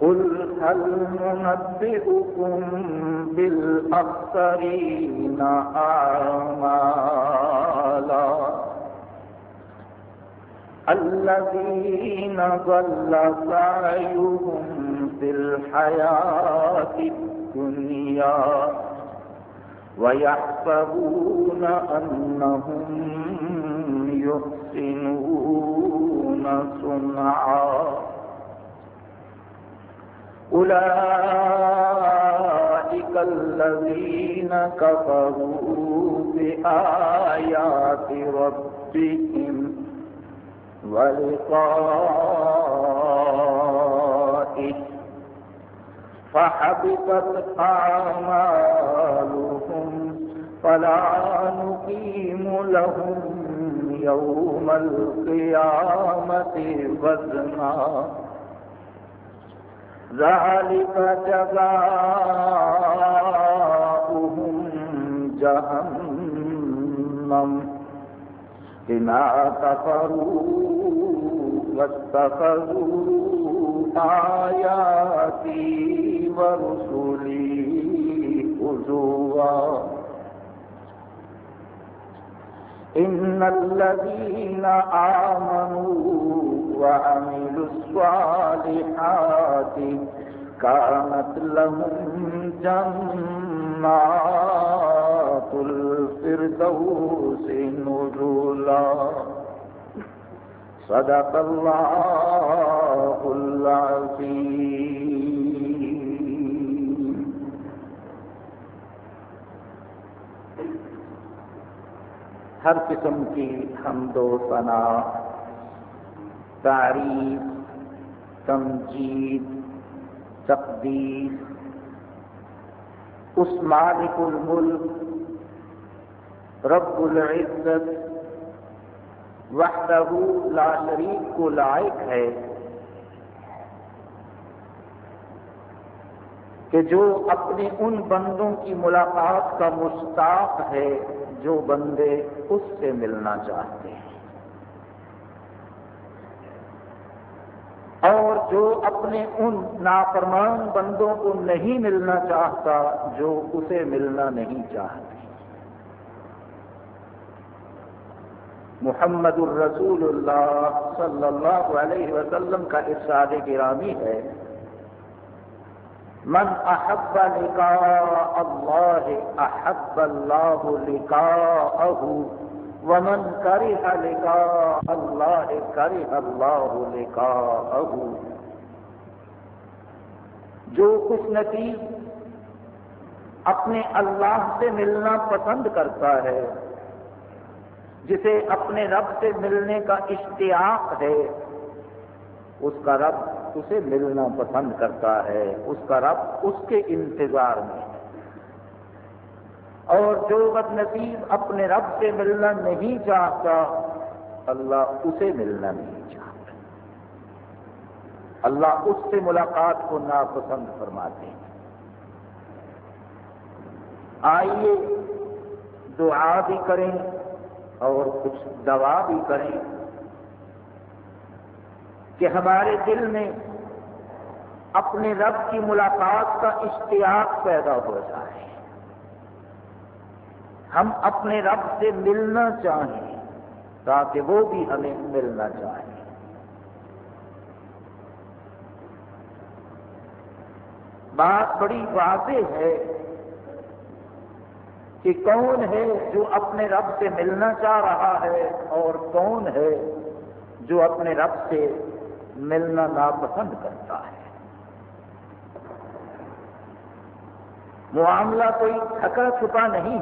قل هل ننبئكم بالأخسرين أعمالا الذين ضل سعيهم في الحياة الدنيا ويحسبون أنهم يحسنون صنعا أولئك الذين كفروا بآيات ربهم ولقائه فحبطت أعمالهم فلا نقيم لهم يوم القيامة وزنا ذلك جزاؤهم جهنم بما كفروا واتخذوا آياتي ورسلي إن الذين آمنوا وعملوا الصالحات كانت لهم جنات الفردوس نزولا صدق الله العظيم. ہر قسم کی حمد و ثنا، تعریف، تمجید، تقدیر۔ اس مالک الملک، رب العزت، وحدہ لا شریک کو لائق ہے۔ کہ جو اپنے ان بندوں کی ملاقات کا مشتاق ہے، جو بندے اس سے ملنا چاہتے ہیں۔ اور جو اپنے ان نافرمان بندوں کو نہیں ملنا چاہتا، جو اسے ملنا نہیں چاہتے۔ محمد الرسول اللہ صلی اللہ علیہ وسلم کا ارشاد گرامی ہے من احب لقاء اللہ احب اللہ لقاءه، ومن کرہ لقاء اللہ کرہ اللہ لقاءه. جو خوش نصیب اپنے اللہ سے ملنا پسند کرتا ہے، جسے اپنے رب سے ملنے کا اشتیاق ہے، اس کا رب اسے ملنا پسند کرتا ہے، اس کا رب اس کے انتظار میں ہے۔ اور جو بد نصیب اپنے رب سے ملنا نہیں چاہتا، اللہ اسے ملنا نہیں چاہتا۔ اللہ اس سے ملاقات کو ناپسند فرماتے ہیں۔ آئیے دعا بھی کریں اور کچھ دعا بھی کریں کہ ہمارے دل میں اپنے رب کی ملاقات کا اشتیاق پیدا ہو جائے۔ ہم اپنے رب سے ملنا چاہیں تاکہ وہ بھی ہمیں ملنا چاہیں بات بڑی واضح ہے کہ کون ہے جو اپنے رب سے ملنا چاہ رہا ہے اور کون ہے جو اپنے رب سے ملنا ناپسند کرتا ہے۔ معاملہ کوئی تھکا چھپا نہیں۔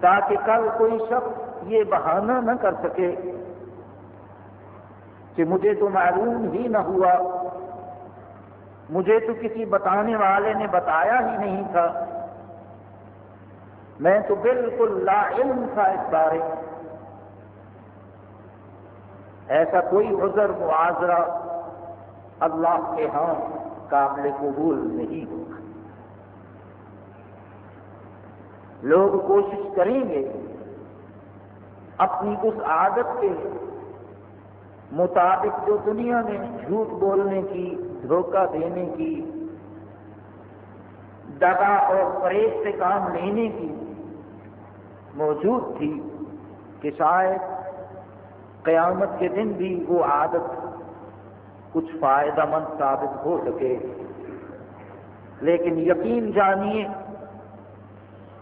تاکہ کل کوئی شخص یہ بہانہ نہ کر سکے کہ مجھے تو معلوم ہی نہ ہوا۔ مجھے تو کسی بتانے والے نے بتایا ہی نہیں تھا۔ میں تو بالکل لا علم تھا اس بارے۔ ایسا کوئی عذر، معاذرہ اللہ کے ہاں۔ قابل قبول نہیں ہوگا۔ لوگ کوشش کریں گے اپنی اس عادت کے مطابق جو دنیا میں جھوٹ بولنے کی، دھوکہ دینے کی دگا اور فریب سے کام لینے کی موجود تھی کہ شاید قیامت کے دن بھی وہ عادت کچھ فائدہ مند ثابت ہو سکے۔ لیکن یقین جانیے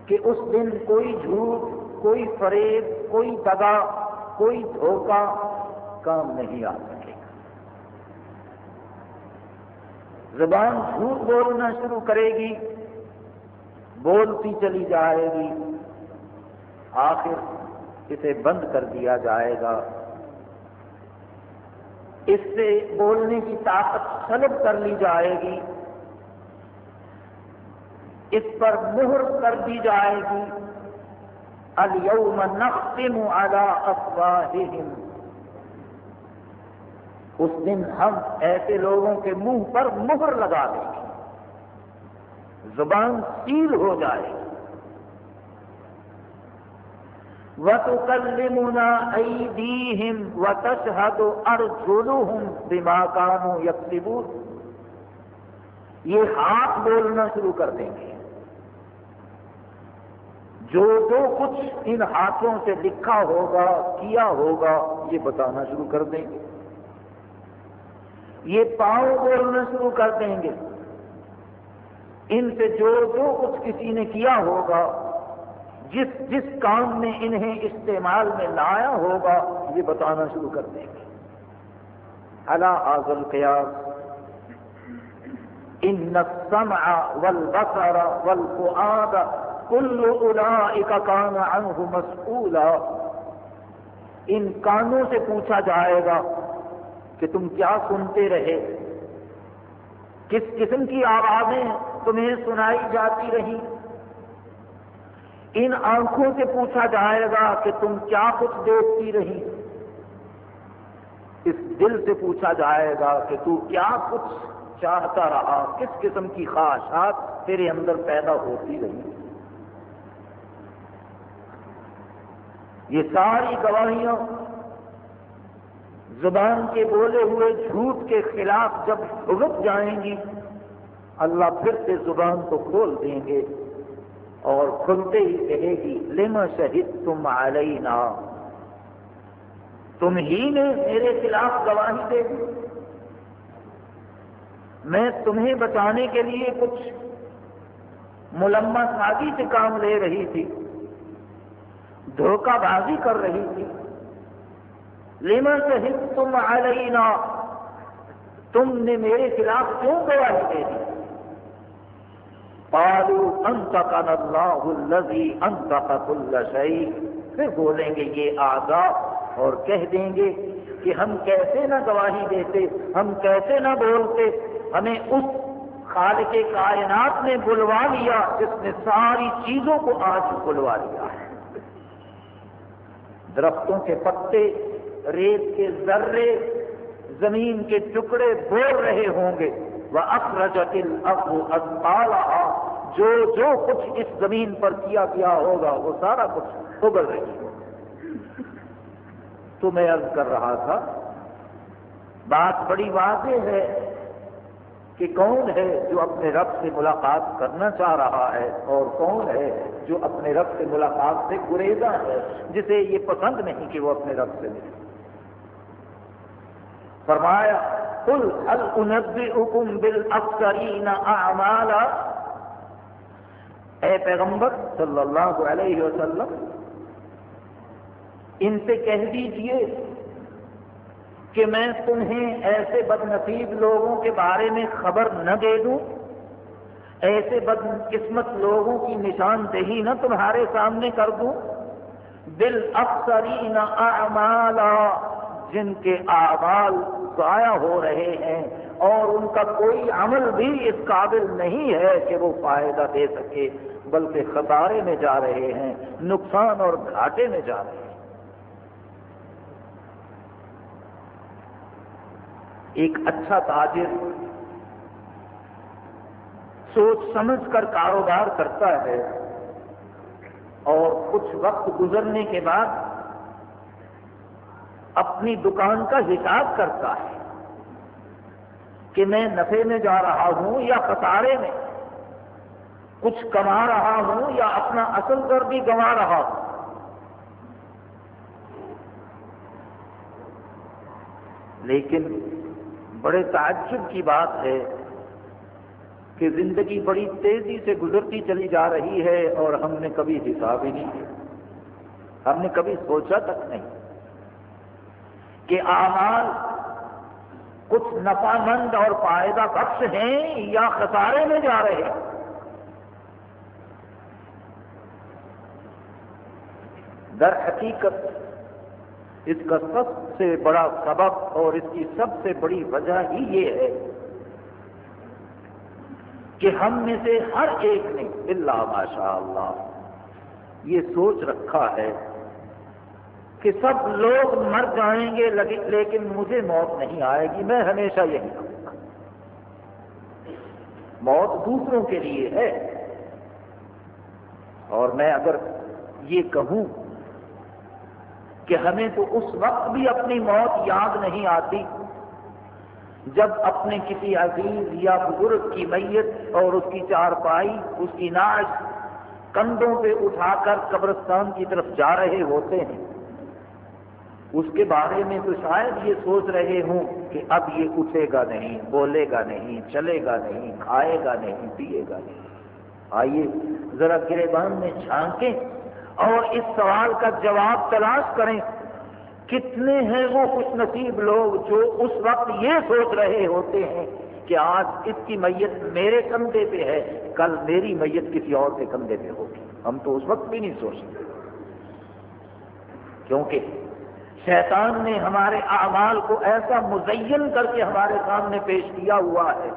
کہ اس دن کوئی جھوٹ، کوئی فریب، کوئی دگا، کوئی دھوکہ کام نہیں آ سکے۔ گا زبان جھوٹ بولنا شروع کرے گی، بولتی چلی جائے گی، آخر اسے بند کر دیا جائے گا۔ اس سے بولنے کی طاقت سلب کر لی جائے گی۔ اس پر مہر کر دی جائے گی۔ اليوم نختم على افواہہم اس دن ہم ایسے لوگوں کے منہ پر مہر لگا دیں گے۔ زبان سیل ہو جائے گی۔ وَتُكَلِّمُنَا أَيْدِيهِمْ وَتَشْهَدُ أَرْجُلُهُمْ بِمَا كَانُوا يَكْسِبُونَ۔ یہ ہاتھ بولنا شروع کر دیں گے۔ جو جو کچھ ان ہاتھوں سے لکھا ہوگا، کیا ہوگا، یہ بتانا شروع کر دیں گے۔ یہ پاؤں بولنا شروع کر دیں گے۔ ان سے جو جو کچھ کسی نے کیا ہوگا جس جس کام میں انہیں استعمال میں لایا ہوگا، یہ بتانا شروع کر دیں گے۔ اللہ آزل قیاس ان السمع والبصر والفؤاد كل اولئك كان عنه مسؤولا ان کانوں سے پوچھا جائے گا کہ تم کیا سنتے رہے؟ کس قسم کی آوازیں تمہیں سنائی جاتی رہی ان آنکھوں سے پوچھا جائے گا کہ تم کیا کچھ دیکھتی رہی؟ اس دل سے پوچھا جائے گا کہ تو کیا کچھ چاہتا رہا؟ کس قسم کی خواہشات تیرے اندر پیدا ہوتی رہی؟ یہ ساری گواہیاں زبان کے بولے ہوئے جھوٹ کے خلاف جب رک جائیں گی، اللہ پھر سے زبان کو کھول دیں گے۔ اور کھلتے ہی کہے گی، لم شہید تم علینا? تم ہی نے میرے خلاف گواہی دے دی۔ میں تمہیں بچانے کے لیے کچھ ملما سازی سے کام لے رہی تھی، دھوکہ بازی کر رہی تھی۔ لما شہید تم علینا؟ تم نے میرے خلاف کیوں گواہی دے دی؟ قالوا انتقن اللہ الذي انتق كل شيء. پھر بولیں گے یہ آگا اور کہہ دیں گے کہ ہم کیسے نہ گواہی دیتے، ہم کیسے نہ بولتے، ہمیں اس خالق کائنات نے بلوا لیا جس نے ساری چیزوں کو آج بلوا لیا ہے۔ درختوں کے پتے، ریت کے ذرے، زمین کے ٹکڑے بول رہے ہوں گے۔ وہ جو جو کچھ اس زمین پر کیا گیا ہوگا، وہ سارا کچھ ابل رہی تو میں عرض کر رہا تھا، بات بڑی واضح ہے کہ کون ہے جو اپنے رب سے ملاقات کرنا چاہ رہا ہے اور کون ہے جو اپنے رب سے ملاقات سے گریزا ہے، جسے یہ پسند نہیں کہ وہ اپنے رب سے ملے۔ فرمایا کل النبئکم بالاکثرین اعمالا؟ اے پیغمبر صلی اللہ علیہ وسلم، ان سے کہہ دیجیے کہ میں تمہیں ایسے بد نصیب لوگوں کے بارے میں خبر نہ دے دوں، ایسے بد قسمت لوگوں کی نشاندہی نہ تمہارے سامنے کر دوں دل افسرین اعمالا۔ جن کے اعمال ضائع ہو رہے ہیں اور ان کا کوئی عمل بھی اس قابل نہیں ہے کہ وہ فائدہ دے سکے، بلکہ خطارے میں جا رہے ہیں، نقصان اور گھاٹے میں جا رہے ہیں۔ ایک اچھا تاجر سوچ سمجھ کر کاروبار کرتا ہے اور کچھ وقت گزرنے کے بعد اپنی دکان کا حساب کرتا ہے کہ میں نفے میں جا رہا ہوں یا خسارے میں، کچھ کما رہا ہوں یا اپنا اصل کر بھی گنوا رہا ہوں۔ لیکن بڑے تعجب کی بات ہے کہ زندگی بڑی تیزی سے گزرتی چلی جا رہی ہے اور ہم نے کبھی حساب ہی نہیں کیا۔ ہم نے کبھی سوچا تک نہیں۔ کہ آمال کچھ نفع مند اور فائدہ بخش ہیں یا خسارے میں جا رہے ہیں؟ در حقیقت اس کا سب سے بڑا سبب اور اس کی سب سے بڑی وجہ ہی یہ ہے کہ ہم میں سے ہر ایک نے اللہ ماشاء اللہ یہ سوچ رکھا ہے کہ سب لوگ مر جائیں گے لیکن مجھے موت نہیں آئے گی، میں ہمیشہ یہی کروں گا۔ موت دوسروں کے لیے ہے۔ اور میں اگر یہ کہوں کہ ہمیں تو اس وقت بھی اپنی موت یاد نہیں آتی جب اپنے کسی عزیز یا بزرگ کی میت اور اس کی چارپائی، اس کی ناش کندھوں پہ اٹھا کر قبرستان کی طرف جا رہے ہوتے ہیں۔ اس کے بارے میں تو شاید یہ سوچ رہے ہوں کہ اب یہ اٹھے گا نہیں، بولے گا نہیں، چلے گا نہیں، کھائے گا نہیں، پیے گا نہیں۔ آئیے ذرا گربان میں چھانکیں اور اس سوال کا جواب تلاش کریں۔ کتنے ہیں وہ خوش نصیب لوگ جو اس وقت یہ سوچ رہے ہوتے ہیں کہ آج اس کی میت میرے کندھے پہ ہے، کل میری میت کسی اور کے کندھے پہ ہوگی۔ ہم تو اس وقت بھی نہیں سوچتے۔ کیونکہ شیطان نے ہمارے اعمال کو ایسا مزین کر کے ہمارے سامنے پیش کیا ہوا ہے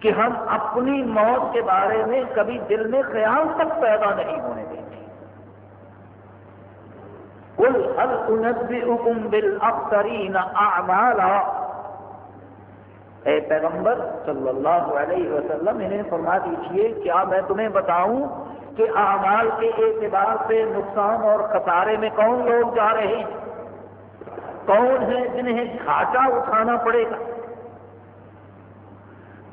کہ ہم اپنی موت کے بارے میں کبھی دل میں خیال تک پیدا نہیں ہونے دیں قل هل انبئكم بالاخسرین اعمالا اے پیغمبر صلی اللہ علیہ وسلم، انہیں فرما دیجیے کیا میں تمہیں بتاؤں کہ اعمال کے اعتبار سے نقصان اور خسارے میں کون لوگ جا رہے ہیں؟ کون ہیں جنہیں گھاٹا اٹھانا پڑے گا؟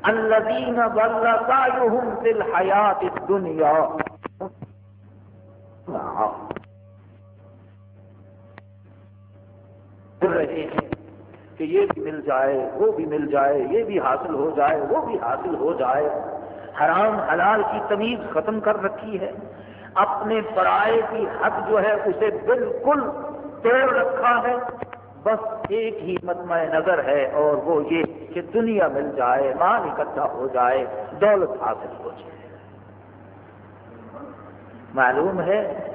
الذین ضل سعیہم فی الحیات الدنیا۔ رہے ہیں کہ یہ بھی مل جائے، وہ بھی مل جائے، یہ بھی حاصل ہو جائے، وہ بھی حاصل ہو جائے۔ حرام حلال کی تمیز ختم کر رکھی ہے۔ اپنے پرائے کی حق جو ہے اسے بالکل توڑ رکھا ہے۔ بس ایک ہی متمع نظر ہے اور وہ یہ کہ دنیا مل جائے، مال اکٹھا ہو جائے، دولت حاصل ہو جائے۔ معلوم ہے،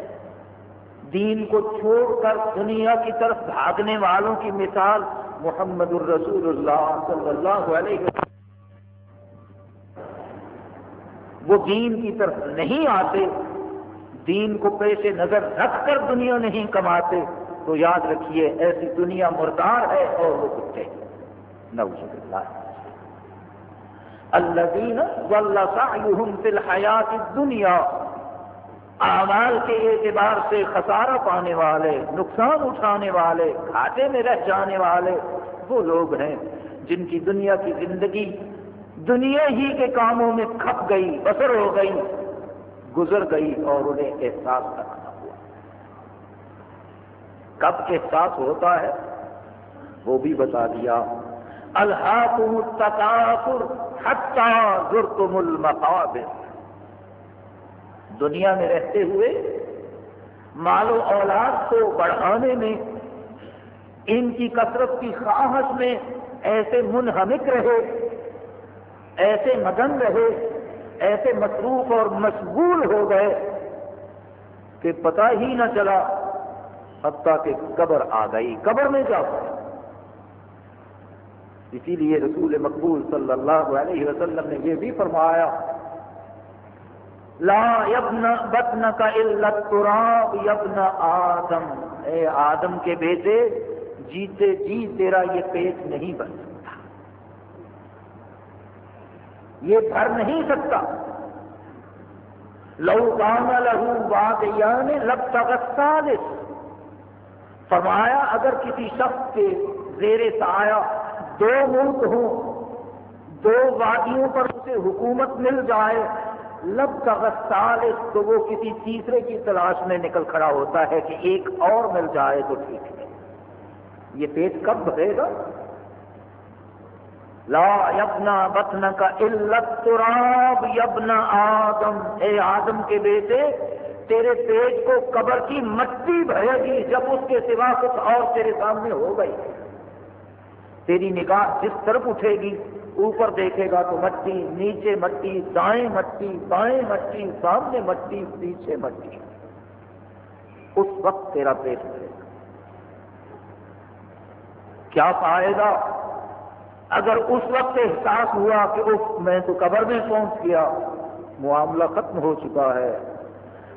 دین کو چھوڑ کر دنیا کی طرف بھاگنے والوں کی مثال محمد الرسول اللہ صلی اللہ علیہ وسلم وہ دین کی طرف نہیں آتے، دین کو پیش نظر رکھ کر دنیا نہیں کماتے، تو یاد رکھیے ایسی دنیا مردار ہے اور وہ کتے نوز اللہ الذین ضل سعیہم فی الحیات الدنیا۔ اعمال کے اعتبار سے خسارہ پانے والے، نقصان اٹھانے والے، گھاٹے میں رہ جانے والے وہ لوگ ہیں جن کی دنیا کی زندگی دنیا ہی کے کاموں میں کھپ گئی، بسر ہو گئی، گزر گئی اور انہیں احساس رکھنا ہوا۔ کب احساس ہوتا ہے؟ وہ بھی بتا دیا۔ الحاظ تقاصر حتى زرتم المقابر۔ دنیا میں رہتے ہوئے مال و اولاد کو بڑھانے میں، ان کی کثرت کی خواہش میں ایسے منہمک رہے۔ ایسے مگن رہے، ایسے مصروف اور مشغول ہو گئے کہ پتہ ہی نہ چلا حتیٰ کہ قبر آ گئی، قبر میں جا اسی لیے رسول مقبول صلی اللہ علیہ وسلم نے یہ بھی فرمایا، لا یبن بطن کا التراب، یبن آدم۔ اے آدم کے بیٹے، جیتے جی تیرا یہ پیٹ نہیں بن سکتا یہ بھر نہیں سکتا۔ لو کام لہو باد یعنی لب تک فرمایا، اگر کسی شخص کے زیر سایہ دو ملک ہوں، دو وادیوں پر اسے حکومت مل جائے لب کا تو وہ کسی تیسرے کی تلاش میں نکل کھڑا ہوتا ہے کہ ایک اور مل جائے تو ٹھیک ہے۔ یہ پیٹ کب بھرے گا؟ لا یبنا بتن کا علت تراب یبنا آدم۔ اے آدم کے بیٹے، تیرے پیٹ کو قبر کی مٹی بھرے گی، جب اس کے سوا کچھ اور تیرے سامنے ہو گئی۔ تیری نگاہ جس طرف اٹھے گی، اوپر دیکھے گا تو مٹی، نیچے مٹی، دائیں مٹی، بائیں مٹی، سامنے مٹی، پیچھے مٹی۔ اس وقت تیرا پیٹ بھرے گا۔ کیا پائے گا؟ اگر اس وقت احساس ہوا کہ اس میں تو قبر میں پہنچ گیا، معاملہ ختم ہو چکا ہے۔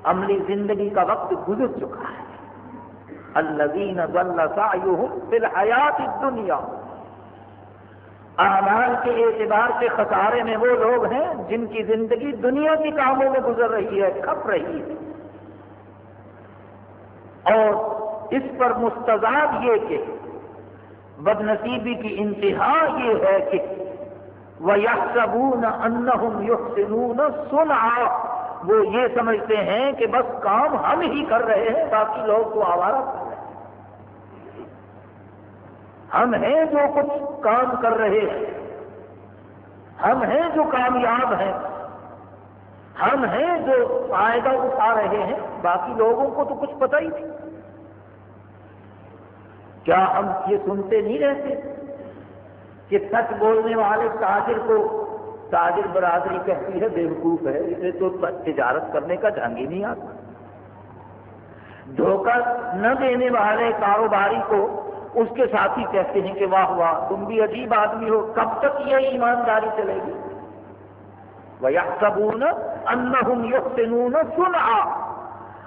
عملی زندگی کا وقت گزر چکا ہے۔ الذین ضل سعیہم فی الحیات الدنیا۔ اعمال کے اعتبار سے خسارے میں وہ لوگ ہیں جن کی زندگی دنیا کی کاموں میں گزر رہی ہے، کھپ رہی ہے۔ اور اس پر مستضاد یہ کہ بد نصیبی کی انتہا یہ ہے کہ وہ یکسبون انہم یحسنون سنعا وہ یہ سمجھتے ہیں کہ بس کام ہم ہی کر رہے ہیں، باقی لوگ تو آوارہ کر رہے ہیں۔ ہم ہیں جو کچھ کام کر رہے ہیں۔ ہم ہیں جو کامیاب ہیں۔ ہم ہیں جو فائدہ اٹھا رہے ہیں۔ باقی لوگوں کو تو کچھ پتہ ہی نہیں۔ کیا ہم یہ سنتے نہیں رہتے کہ سچ بولنے والے تاجر کو تاجر برادری کہتی ہے بیوقوف ہے، اسے تو تجارت کرنے کا جھنگ ہی نہیں آتا۔ دھوکہ نہ دینے والے کاروباری کو اس کے ساتھی کہتے ہیں کہ واہ واہ، تم بھی عجیب آدمی ہو، کب تک یہ ایمانداری چلے گی؟ وہ سبون ان سنا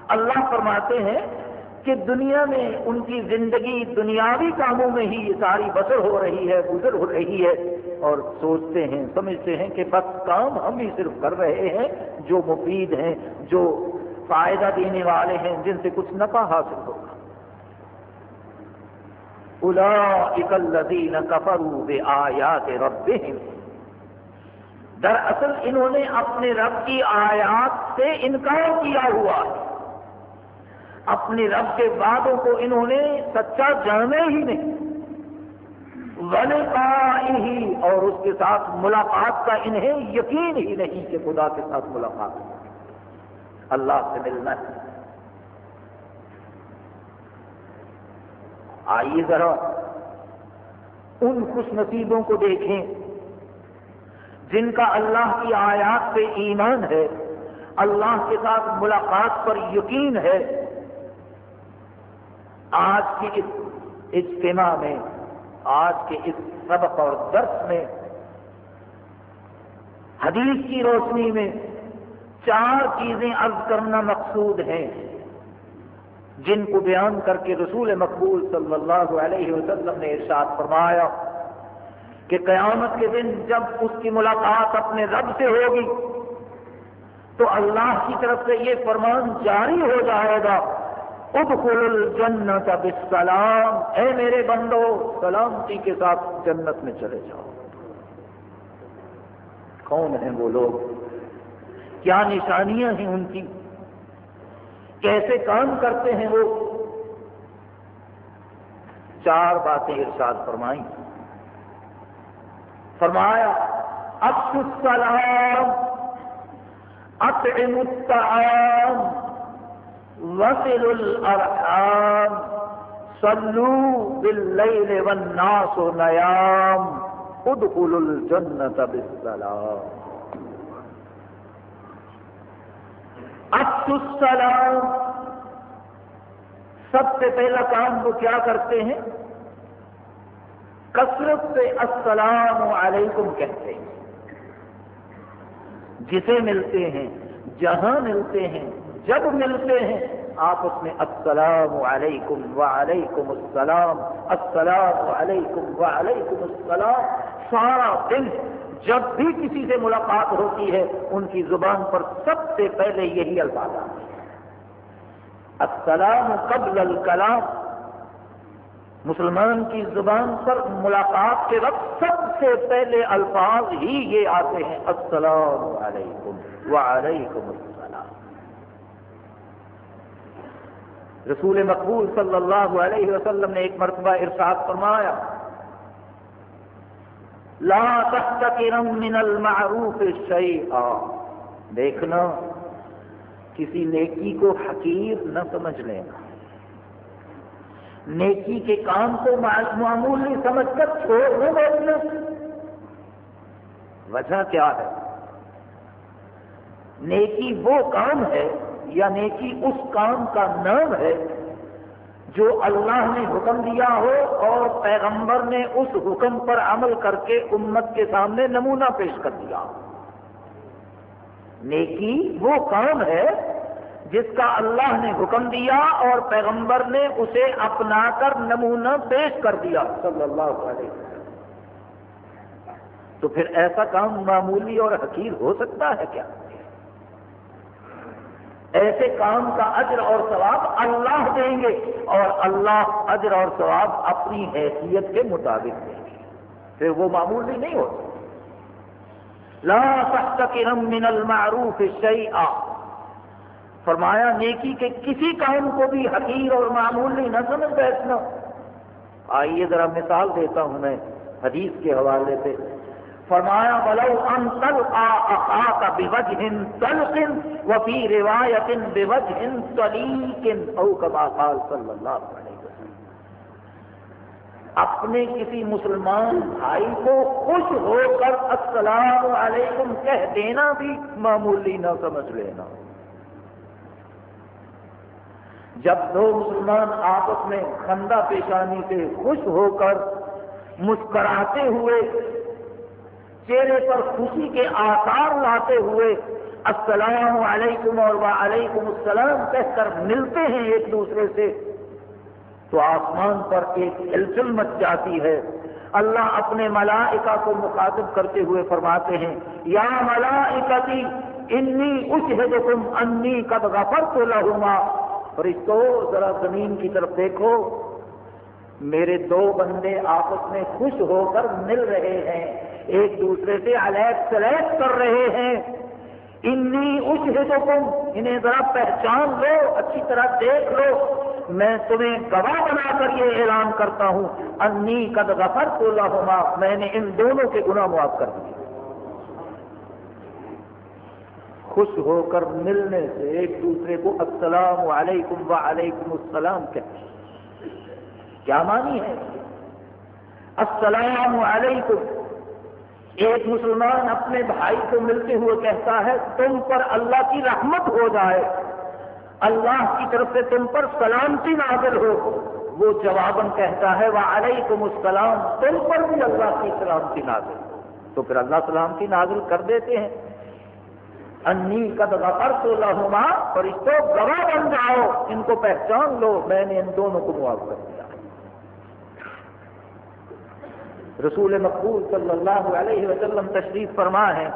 اللہ فرماتے ہیں کہ دنیا میں ان کی زندگی دنیاوی کاموں میں ہی یہ ساری بسر ہو رہی ہے، گزر ہو رہی ہے۔ اور سوچتے ہیں، سمجھتے ہیں کہ بس کام ہم ہی صرف کر رہے ہیں، جو مفید ہیں، جو فائدہ دینے والے ہیں، جن سے کچھ نفع حاصل ہوگا۔ الذین کفروا بآیات ربهم دراصل انہوں نے اپنے رب کی آیات سے انکار کیا ہوا۔ ہے اپنے رب کے وعدوں کو انہوں نے سچا جانے ہی نہیں۔ ہی اور اس کے ساتھ ملاقات کا انہیں یقین ہی نہیں کہ خدا کے ساتھ ملاقات۔ اللہ سے ملنا ہے۔ آئیے ذرا ان خوش نصیبوں کو دیکھیں جن کا اللہ کی آیات پہ ایمان ہے، اللہ کے ساتھ ملاقات پر یقین ہے۔ آج کے اس اجتماع میں، آج کے اس سبق اور درس میں، حدیث کی روشنی میں چار چیزیں عرض کرنا مقصود ہیں، جن کو بیان کر کے رسول مقبول صلی اللہ علیہ وسلم نے ارشاد فرمایا کہ قیامت کے دن جب اس کی ملاقات اپنے رب سے ہوگی تو اللہ کی طرف سے یہ فرمان جاری ہو جائے گا ادخل الجنت بالسلام۔ اے میرے بندو، سلامتی کے ساتھ جنت میں چلے جاؤ۔ کون ہیں وہ لوگ؟ کیا نشانیاں ہیں ان کی؟ کیسے کام کرتے ہیں وہ؟ چار باتیں ارشاد فرمائی فرمایا السلام، اطعم الطعام وصل الارحام صلو باللیل والناس نیام ادخل الجنت بالسلام. افس السلام سب سے پہلا کام وہ کیا کرتے ہیں؟ کثرت سے السلام علیکم کہتے ہیں۔ جسے ملتے ہیں، جہاں ملتے ہیں جب ملتے ہیں آپس میں السلام علیکم وعلیکم السلام السلام علیکم وعلیکم السلام، سارا دن جب بھی کسی سے ملاقات ہوتی ہے، ان کی زبان پر سب سے پہلے یہی الفاظ آتے ہیں. السلام قبل الکلام، مسلمان کی زبان پر ملاقات کے وقت سب سے پہلے الفاظ ہی یہ آتے ہیں، السلام علیکم وعلیکم السلام. رسول مقبول صلی اللہ علیہ وسلم نے ایک مرتبہ ارشاد فرمایا، لا تحتقرم من المعروف شیئا۔ دیکھنا، کسی نیکی کو حقیر نہ سمجھ لینا۔ نیکی کے کام کو معمولی سمجھ کر چھوڑ نہ بیٹھنا وجہ کیا ہے؟ نیکی وہ کام ہے یا نیکی اس کام کا نام ہے جو اللہ نے حکم دیا ہو اور پیغمبر نے اس حکم پر عمل کر کے امت کے سامنے نمونہ پیش کر دیا۔ نیکی وہ کام ہے جس کا اللہ نے حکم دیا اور پیغمبر نے اسے اپنا کر نمونہ پیش کر دیا۔ صلی اللہ علیہ وسلم۔ تو پھر ایسا کام معمولی اور حقیر ہو سکتا ہے کیا؟ ایسے کام کا اجر اور ثواب اللہ دیں گے اور اللہ اجر اور ثواب اپنی حیثیت کے مطابق دیں گے۔ پھر وہ معمولی نہیں ہوتا۔ لا تحتقرم من المعروف شیئا۔ فرمایا نیکی کے کسی کام کو بھی حقیر اور معمولی نہ سمجھ بیٹھنا۔ آئیے ذرا مثال دیتا ہوں میں حدیث کے حوالے سے۔ فرمایا، ولو ان تلقا اخاك بوجه طلق وفي روایت بوجه طليق او كما قال صلی اللہ علیہ وسلم. اپنے کسی مسلمان بھائی کو خوش ہو کر السلام علیکم کہہ دینا بھی معمولی نہ سمجھ لینا۔ جب دو مسلمان آپس میں خندہ پیشانی سے خوش ہو کر مسکراتے ہوئے چہرے پر خوشی کے آثار لاتے ہوئے السلام علیکم اور وعلیکم السلام کہہ کر ملتے ہیں ایک دوسرے سے، تو آسمان پر ایک ہلچل مچ جاتی ہے۔ اللہ اپنے ملائکہ کو مخاطب کرتے ہوئے فرماتے ہیں، یا ملائکتی، انی اشہدکم انی قد غفرت لہما۔ فرشتو ذرا زمین کی طرف دیکھو، میرے دو بندے آپس میں خوش ہو کر مل رہے ہیں۔ ایک دوسرے سے الیک سلیک کر رہے ہیں۔ انی اس حصوں کو انہیں ذرا پہچان لو، اچھی طرح دیکھ لو۔ میں تمہیں گواہ بنا کر یہ اعلان کرتا ہوں۔ انی قد غفر تو لہما، میں نے ان دونوں کے گناہ معاف کر دیے۔ خوش ہو کر ملنے سے ایک دوسرے کو السلام علیکم و علیکم السلام کہتے کیا مانی ہے؟ السلام علیکم۔ ایک مسلمان اپنے بھائی کو ملتے ہوئے کہتا ہے، تم پر اللہ کی رحمت ہو جائے۔ اللہ کی طرف سے تم پر سلامتی نازل ہو۔ وہ جواباً کہتا ہے وہ علیکم السلام، تم پر بھی اللہ کی سلامتی نازل ہو۔ تو پھر اللہ سلامتی نازل کر دیتے ہیں۔ انی قد غفرت لہما فرشتوں گواہ بن جاؤ، ان کو پہچان لو، میں نے ان دونوں کو معاف کر دیا۔ رسول مقبول صلی اللہ علیہ وسلم تشریف فرما ہے۔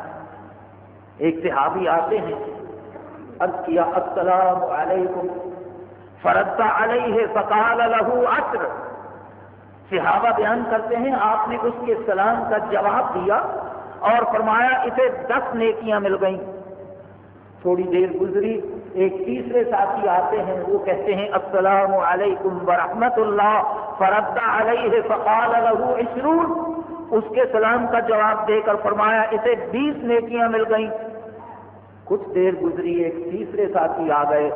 ایک صحابی آتے ہیں۔ عرض کیا السلام علیکم۔ فرد علیہ فقال له عصر صحابہ بیان کرتے ہیں، آپ نے اس کے سلام کا جواب دیا اور فرمایا اسے دس نیکیاں مل گئیں۔ تھوڑی دیر گزری، ایک تیسرے ساتھی آتے ہیں، وہ کہتے ہیں السلام علیکم ورحمۃ اللہ۔ فرد علیہ فقال له عشرون۔ اس کے سلام کا جواب دے کر فرمایا، اسے بیس نیکیاں مل گئیں۔ کچھ دیر گزری، ایک تیسرے ساتھی آ گئے۔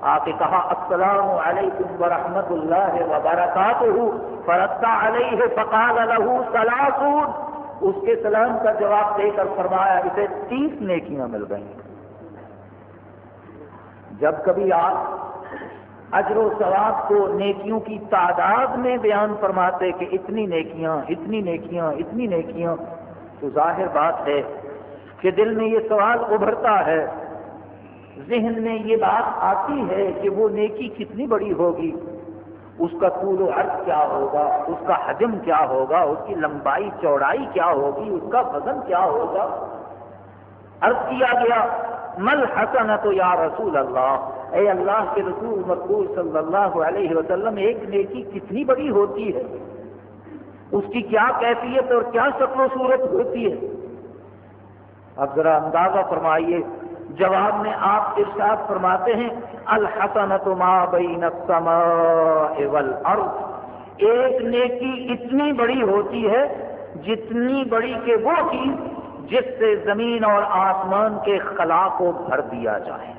آ کے کہا، السلام علیکم ورحمۃ اللہ وبرکاتہ۔ فرد علیہ فقال له سلاسون اس کے سلام کا جواب دے کر فرمایا، اسے تیس نیکیاں مل گئیں۔ جب کبھی آپ اجر و ثواب کو نیکیوں کی تعداد میں بیان فرماتے کہ اتنی نیکیاں اتنی نیکیاں اتنی نیکیاں۔ تو ظاہر بات ہے کہ دل میں یہ سوال ابھرتا ہے، ذہن میں یہ بات آتی ہے کہ وہ نیکی کتنی بڑی ہوگی؟ اس کا طول و عرض کیا ہوگا؟ اس کا حجم کیا ہوگا؟ اس کی لمبائی، چوڑائی کیا ہوگی؟ اس کا وزن کیا ہوگا؟ عرض کیا گیا۔ مل حسن تو یا رسول اللہ؟ اے اللہ کے رسول مقبول صلی اللہ علیہ وسلم، ایک نیکی کتنی بڑی ہوتی ہے؟ اس کی کیا کیفیت اور کیا شکل و صورت ہوتی ہے؟ اب ذرا اندازہ فرمائیے، جواب میں آپ ارشاد فرماتے ہیں الحسنت ما بین السماء والارض۔ ایک نیکی اتنی بڑی ہوتی ہے، جتنی بڑی کہ وہ چیز جس سے زمین اور آسمان کے خلا کو بھر دیا جائے۔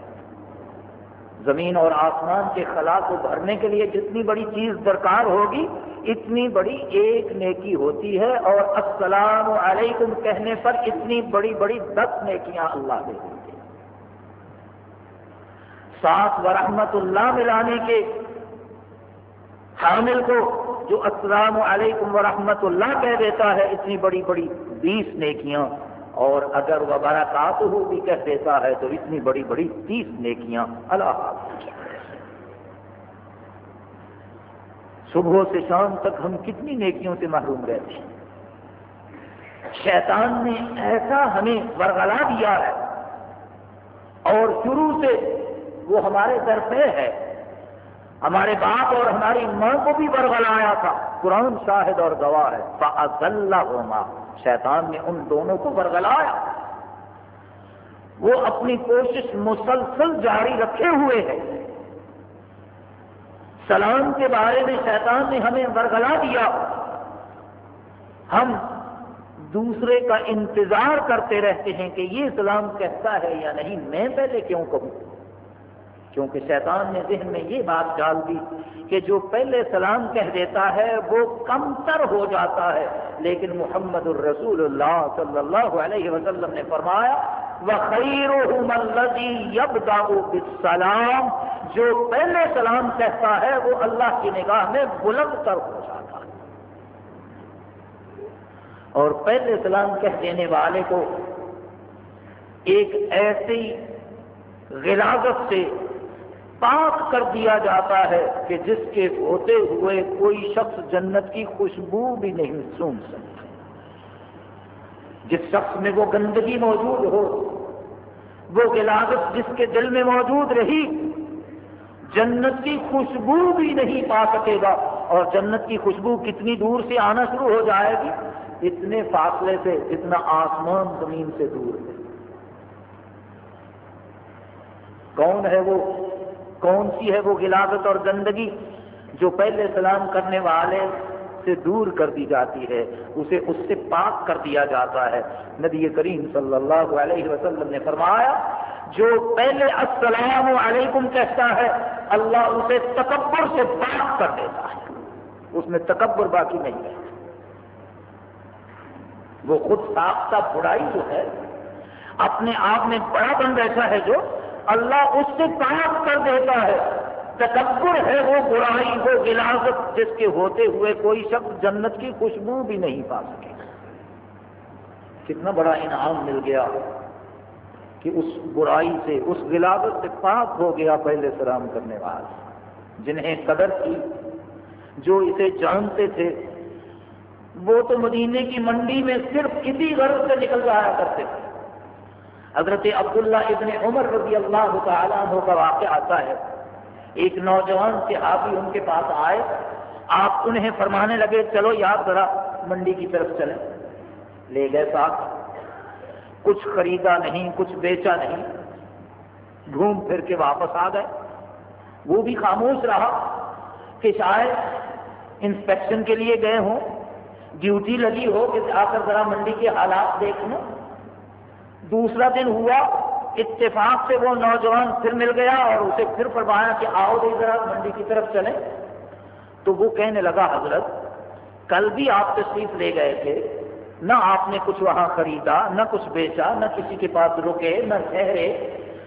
زمین اور آسمان کے خلا کو بھرنے کے لیے جتنی بڑی چیز درکار ہوگی، اتنی بڑی ایک نیکی ہوتی ہے اور السلام علیکم کہنے پر اتنی بڑی بڑی دس نیکیاں اللہ دے دیتے ساتھ و رحمت اللہ ملانے کے حامل کو جو السلام علیکم ورحمۃ اللہ کہہ دیتا ہے، اتنی بڑی بڑی بیس نیکیاں اور اگر وہ برکات ہو بھی کہہ دیتا ہے تو اتنی بڑی بڑی تیس نیکیاں اللہ صبح سے شام تک ہم کتنی نیکیوں سے محروم رہتے ہیں؟ شیطان نے ایسا ہمیں ورگلا دیا ہے اور شروع سے وہ ہمارے در پہ ہے، ہمارے باپ اور ہماری ماں کو بھی برگلایا تھا۔ قرآن شاہد اور گواہ ہے۔ فَأَذَلَّهُمَا۔ شیطان نے ان دونوں کو برگلایا وہ اپنی کوشش مسلسل جاری رکھے ہوئے ہے سلام کے بارے میں شیطان نے ہمیں برگلا دیا۔ ہم دوسرے کا انتظار کرتے رہتے ہیں کہ یہ سلام کہتا ہے یا نہیں، میں پہلے کیوں کہوں؟ کیونکہ شیطان نے ذہن میں یہ بات ڈال دی کہ جو پہلے سلام کہہ دیتا ہے وہ کم تر ہو جاتا ہے۔ لیکن محمد الرسول اللہ صلی اللہ علیہ وسلم نے فرمایا بِالسَّلَامِ۔ جو پہلے سلام کہتا ہے، وہ اللہ کی نگاہ میں بلند تر ہو جاتا ہے۔ اور پہلے سلام کہہ دینے والے کو ایک ایسی غلاظت سے پاک کر دیا جاتا ہے کہ جس کے ہوتے ہوئے کوئی شخص جنت کی خوشبو بھی نہیں سن سکتا۔ جس شخص میں وہ گندگی موجود ہو، وہ گلاگت جس کے دل میں موجود رہی، جنت کی خوشبو بھی نہیں پا سکے گا۔ اور جنت کی خوشبو کتنی دور سے آنا شروع ہو جائے گی، اتنے فاصلے سے، اتنا آسمان زمین سے دور ہے۔ کون ہے وہ کون سی ہے وہ غلاظت اور گندگی جو پہلے سلام کرنے والے سے دور کر دی جاتی ہے؟ اسے اس سے پاک کر دیا جاتا ہے۔ نبی کریم صلی اللہ علیہ وسلم نے فرمایا، جو پہلے السلام علیکم کہتا ہے، اللہ اسے تکبر سے پاک کر دیتا ہے۔ اس میں تکبر باقی نہیں ہے۔ وہ خود ساختہ برائی جو ہے، اپنے آپ میں بڑا بن بیٹھا ہے جو اللہ اس سے پاک کر دیتا ہے۔ تکبر ہے وہ برائی، وہ غلاظت جس کے ہوتے ہوئے کوئی شخص جنت کی خوشبو بھی نہیں پا سکے۔ کتنا بڑا انعام مل گیا کہ اس برائی سے، اس غلاظت سے پاک ہو گیا پہلے سلام کرنے والے جنہیں قدر کی جو اسے جانتے تھے۔ وہ تو مدینے کی منڈی میں صرف کسی غرض سے نکل جایا کرتے تھے۔ حضرت عبداللہ ابن عمر رضی اللہ تعالیٰ عنہ کا واقعہ آتا ہے۔ ایک نوجوان صحابی ان کے پاس آئے۔ آپ انہیں فرمانے لگے، چلو یار ذرا منڈی کی طرف چلیں۔ لے گئے ساتھ۔ کچھ خریدا نہیں، کچھ بیچا نہیں۔ گھوم پھر کے واپس آ گئے۔ وہ بھی خاموش رہا کہ شاید انسپیکشن کے لیے گئے ہوں۔ ڈیوٹی لگی ہو کہ آ کر ذرا منڈی کے حالات دیکھنا دوسرا دن ہوا، اتفاق سے وہ نوجوان پھر مل گیا اور اسے پھر فرمایا کہ آؤ دے ذرا منڈی کی طرف چلیں تو وہ کہنے لگا، حضرت، کل بھی آپ تشریف لے گئے تھے، نہ آپ نے کچھ وہاں خریدا، نہ کچھ بیچا، نہ کسی کے پاس رکے، نہ ٹھہرے۔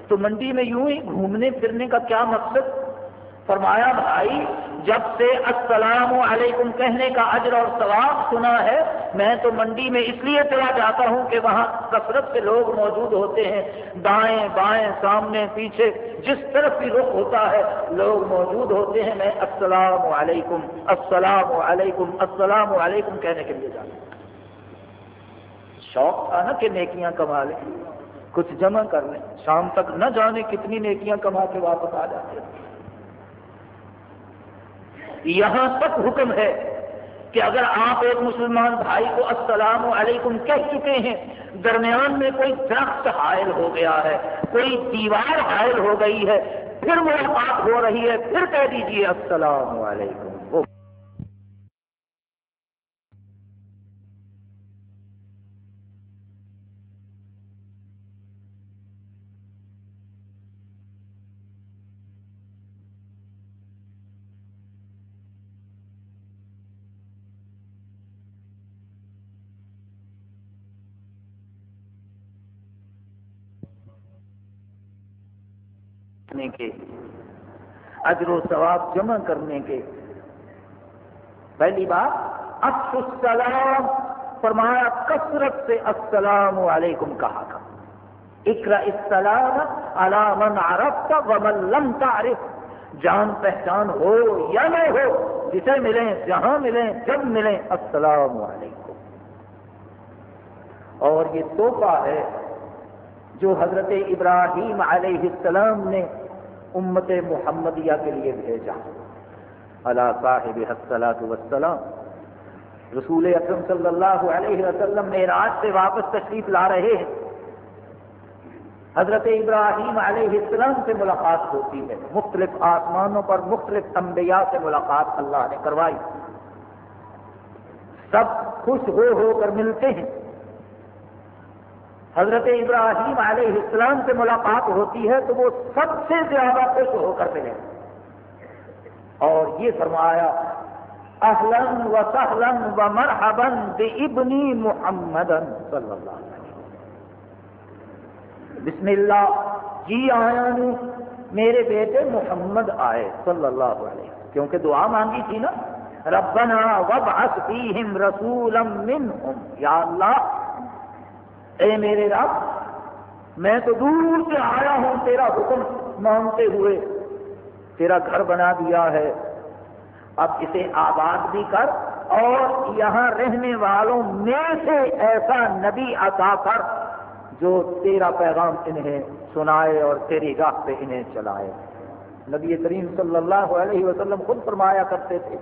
تو منڈی میں یوں ہی گھومنے پھرنے کا کیا مقصد؟ فرمایا بھائی، جب سے السلام علیکم کہنے کا اجر اور ثواب سنا ہے، میں تو منڈی میں اس لیے چلا جاتا ہوں کہ وہاں کثرت سے لوگ موجود ہوتے ہیں۔ دائیں بائیں، سامنے، پیچھے، جس طرف بھی رخ ہوتا ہے، لوگ موجود ہوتے ہیں۔ میں السلام علیکم السلام علیکم السلام علیکم کہنے کے لیے جاتا ہوں۔ شوق تھا نا کہ نیکیاں کما لیں۔ کچھ جمع کر لیں۔ شام تک نہ جانے کتنی نیکیاں کما کے واپس آ جاتے یہاں تک حکم ہے کہ اگر آپ ایک مسلمان بھائی کو السلام علیکم کہہ چکے ہیں، درمیان میں کوئی درخت حائل ہو گیا ہے، کوئی دیوار حائل ہو گئی ہے، پھر ملاقات ہو رہی ہے، پھر کہہ دیجیے السلام علیکم۔ کرنے کے، اجر و ثواب جمع کرنے کے۔ پہلی بات، السلام، فرمایا، کثرت سے السلام علیکم کہا تھا۔ اقرا السلام على من عرفت ومن لم تعرف۔ جان پہچان ہو یا نہ ہو، جسے ملیں، جہاں ملیں، جب ملیں، السلام علیکم۔ اور یہ تحفہ ہے جو حضرت ابراہیم علیہ السلام نے امت محمدیہ کے لیے بھیجا۔ اللہ صاحب حسلات وسلام رسول اکرم صلی اللہ علیہ وسلم معراج سے واپس تشریف لا رہے ہیں۔ حضرت ابراہیم علیہ السلام سے ملاقات ہوتی ہے۔ مختلف آسمانوں پر مختلف انبیاء سے ملاقات اللہ نے کروائی۔ سب خوش ہو ہو کر ملتے ہیں۔ حضرت ابراہیم علیہ السلام سے ملاقات ہوتی ہے تو وہ سب سے زیادہ خوش ہو کر ملے۔ اور یہ فرمایا اہلن و سہلن و مرحبن بے ابنی محمد صلی اللہ علیہ بسم اللہ جی آیا میرے بیٹے محمد آئے صلی اللہ علیہ کیونکہ دعا مانگی تھی نا، ربنا وبعث فیہم رسولا منہم۔ یا اللہ اے میرے رب، میں تو دور سے آیا ہوں، تیرا حکم مانتے ہوئے۔ تیرا گھر بنا دیا ہے۔ اب اسے آباد بھی کر اور یہاں رہنے والوں میں سے ایسا نبی عطا کر جو تیرا پیغام انہیں سنائے اور تیری راہ پہ انہیں چلائے۔ نبی کریم صلی اللہ علیہ وسلم خود فرمایا کرتے تھے،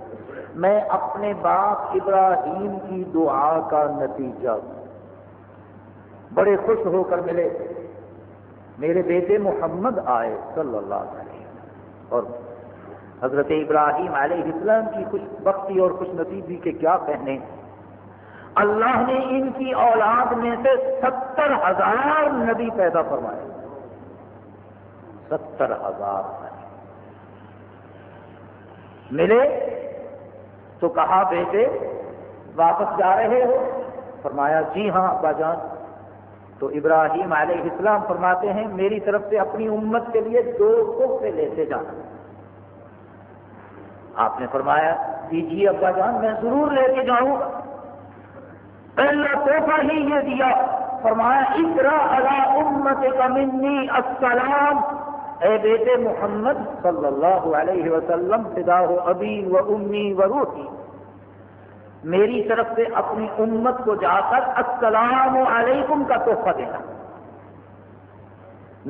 میں اپنے باپ ابراہیم کی دعا کا نتیجہ بڑے خوش ہو کر ملے۔ میرے بیٹے محمد آئے صلی اللہ علیہ وسلم۔ اور حضرت ابراہیم علیہ السلام کی خوش بختی اور خوش نصیبی کے کیا کہنے۔ اللہ نے ان کی اولاد میں سے ستر ہزار نبی پیدا فرمائے۔ ستر ہزار ملے تو کہا بیٹے، واپس جا رہے ہو؟ فرمایا جی ہاں ابا جان۔ تو ابراہیم علیہ السلام فرماتے ہیں، میری طرف سے اپنی امت کے لیے دو تحفے لیتے جانا آپ نے فرمایا، دیجیے ابا جان، میں ضرور لے کے جاؤں۔ گا پہلا تحفہ ہی یہ دیا۔ فرمایا اقرا علی امت کمنی السلام۔ اے بیٹے محمد صلی اللہ علیہ وسلم، فدا ہو ابی و امی و روحی۔ میری طرف سے اپنی امت کو جا کر السلام علیکم کا تحفہ دینا۔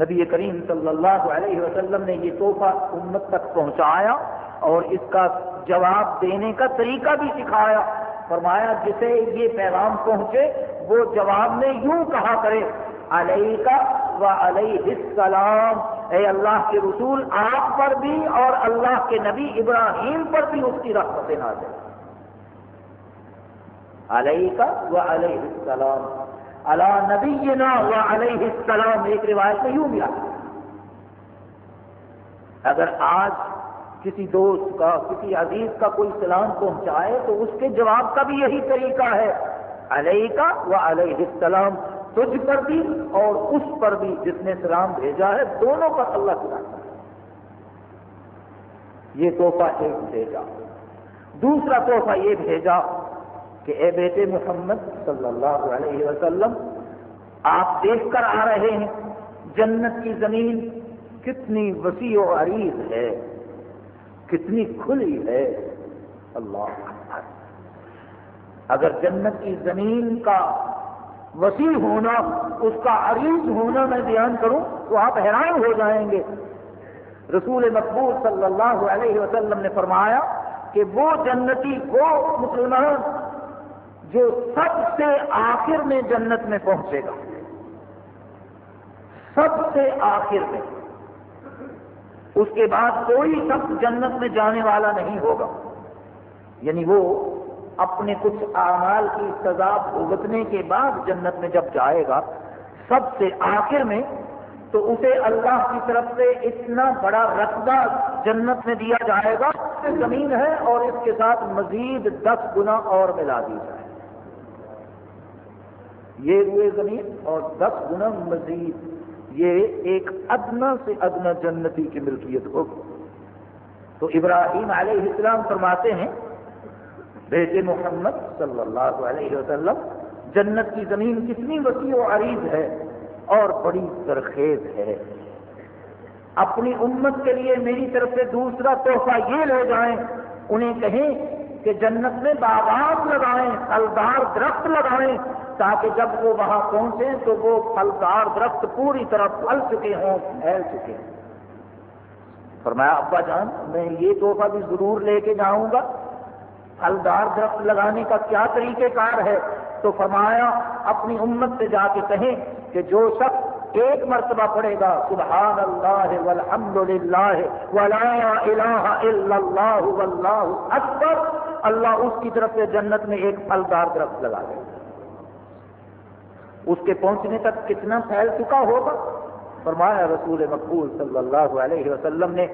نبی کریم صلی اللہ علیہ وسلم نے یہ تحفہ امت تک پہنچایا اور اس کا جواب دینے کا طریقہ بھی سکھایا۔ فرمایا، جسے یہ پیغام پہنچے، وہ جواب میں یوں کہا کرے علیہ کا و علیہ السلام، اے اللہ کے رسول، آپ پر بھی اور اللہ کے نبی ابراہیم پر بھی اس کی رحمت نازل۔ علیہ کا و علیہ السلام. اللہ نبی و علیہ السلام. ایک روایت میں یوں بھی آتا اگر آج کسی دوست کا، کسی عزیز کا کوئی سلام پہنچائے تو اس کے جواب کا بھی یہی طریقہ ہے. علیہ کا و علیہ السلام. تجھ پر بھی اور اس پر بھی جس نے سلام بھیجا ہے، دونوں پر اللہ کی ہے. یہ تحفہ ایک بھیجا. دوسرا تحفہ یہ بھیجا کہ اے بیٹے محمد صلی اللہ علیہ وسلم، آپ دیکھ کر آ رہے ہیں، جنت کی زمین کتنی وسیع و عریض ہے، کتنی کھلی ہے۔ اللہ اگر جنت کی زمین کا وسیع ہونا، اس کا عریض ہونا میں بیان کروں، تو آپ حیران ہو جائیں گے۔ رسول مقبول صلی اللہ علیہ وسلم نے فرمایا کہ وہ جنتی، وہ مسلمان جو سب سے آخر میں جنت میں پہنچے گا۔ سب سے آخر میں۔ اس کے بعد کوئی شخص جنت میں جانے والا نہیں ہوگا۔ یعنی وہ اپنے کچھ اعمال کی سزا بھگتنے کے بعد جنت میں جب جائے گا سب سے آخر میں، تو اسے اللہ کی طرف سے اتنا بڑا رقبہ جنت میں دیا جائے گا زمین ہے اور اس کے ساتھ مزید دس گنا اور ملا دی جائے۔ یہ ہوئے زمین اور دس گنا مزید یہ ایک ادنا سے ادنا جنتی کی ملکیت ہوگی۔ تو ابراہیم علیہ السلام فرماتے ہیں، بیٹے محمد صلی اللہ علیہ وسلم، جنت کی زمین کتنی وسیع و عریض ہے اور بڑی سرخیز ہے۔ اپنی امت کے لیے میری طرف سے دوسرا تحفہ یہ لے جائیں، انہیں کہیں کہ جنت میں باغات لگائیں، پھلدار درخت لگائیں، تاکہ جب وہ وہاں پہنچے تو وہ پھلدار درخت پوری طرح پھل چکے ہوں، پھیل چکے ہوں۔ فرمایا، ابا جان، میں یہ تحفہ بھی ضرور لے کے جاؤں گا۔ پھلدار درخت لگانے کا کیا طریقہ کار ہے؟ تو فرمایا، اپنی امت سے جا کے کہیں کہ جو شخص ایک مرتبہ پڑے گا، سبحان اللہ والحمد للہ ولا الہ الا اللہ واللہ اکبر اللہ اس کی طرف سے جنت میں ایک پھلدار درخت لگا دے۔ اس کے پہنچنے تک کتنا پھیل چکا ہوگا؟ فرمایا رسول مقبول صلی اللہ علیہ وسلم نے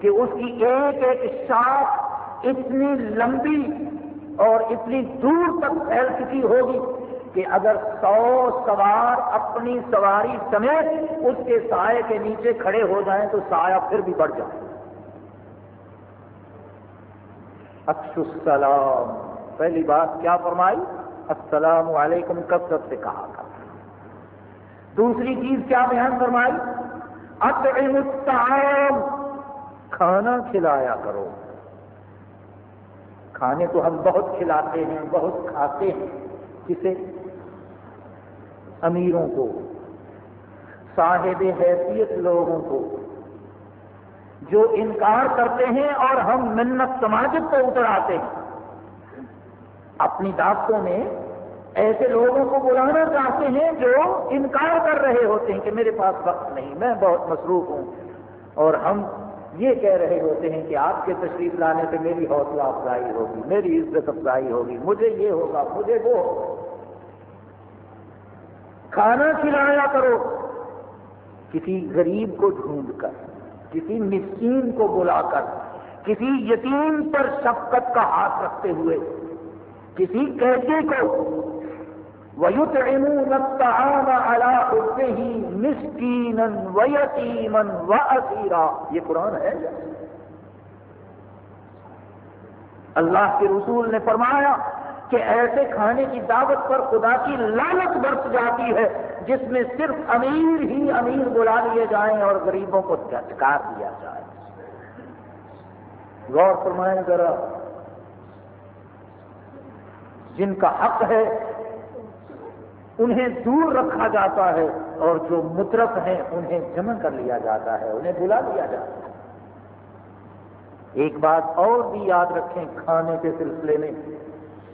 کہ اس کی ایک ایک شاخ اتنی لمبی اور اتنی دور تک پھیل چکی ہوگی کہ اگر سو سوار اپنی سواری سمیت اس کے سائے کے نیچے کھڑے ہو جائیں تو سایہ پھر بھی بڑھ جائے۔ اکش السلام۔ پہلی بات کیا فرمائی؟ السلام علیکم کب کب سے کہا تھا؟ دوسری چیز کیا بیان فرمائی؟ اطعم الطعام۔ کھانا کھلایا کرو۔ کھانے تو ہم بہت کھلاتے ہیں، بہت کھاتے ہیں۔ کسے امیروں کو، صاحب حیثیت لوگوں کو جو انکار کرتے ہیں اور ہم منت سماجت کو اتر آتے ہیں۔ اپنی دعوتوں میں ایسے لوگوں کو بلانا چاہتے ہیں جو انکار کر رہے ہوتے ہیں کہ میرے پاس وقت نہیں، میں بہت مصروف ہوں۔ اور ہم یہ کہہ رہے ہوتے ہیں کہ آپ کے تشریف لانے سے میری حوصلہ افزائی ہوگی، میری عزت افزائی ہوگی، مجھے یہ ہوگا، مجھے وہ ہوگا۔ کھانا کھلایا کرو، کسی غریب کو ڈھونڈ کر۔ کسی مسکین کو بلا کر، کسی یتیم پر شفقت کا ہاتھ رکھتے ہوئے، کسی قیدی کو، وَيُطْعِمُونَ الطَّعَامَ عَلَىٰ یہ قرآن ہے اللہ کے رسول نے فرمایا کہ ایسے کھانے کی دعوت پر خدا کی لالت برس جاتی ہے۔ جس میں صرف امیر ہی امیر بلا لیے جائیں اور غریبوں کو جھٹکار دیا جائے۔ غور فرمائیں ذرا، جن کا حق ہے، انہیں دور رکھا جاتا ہے اور جو مترف ہیں، انہیں جمع کر لیا جاتا ہے، انہیں بلا لیا جاتا ہے۔ ایک بات اور بھی یاد رکھیں، کھانے کے سلسلے میں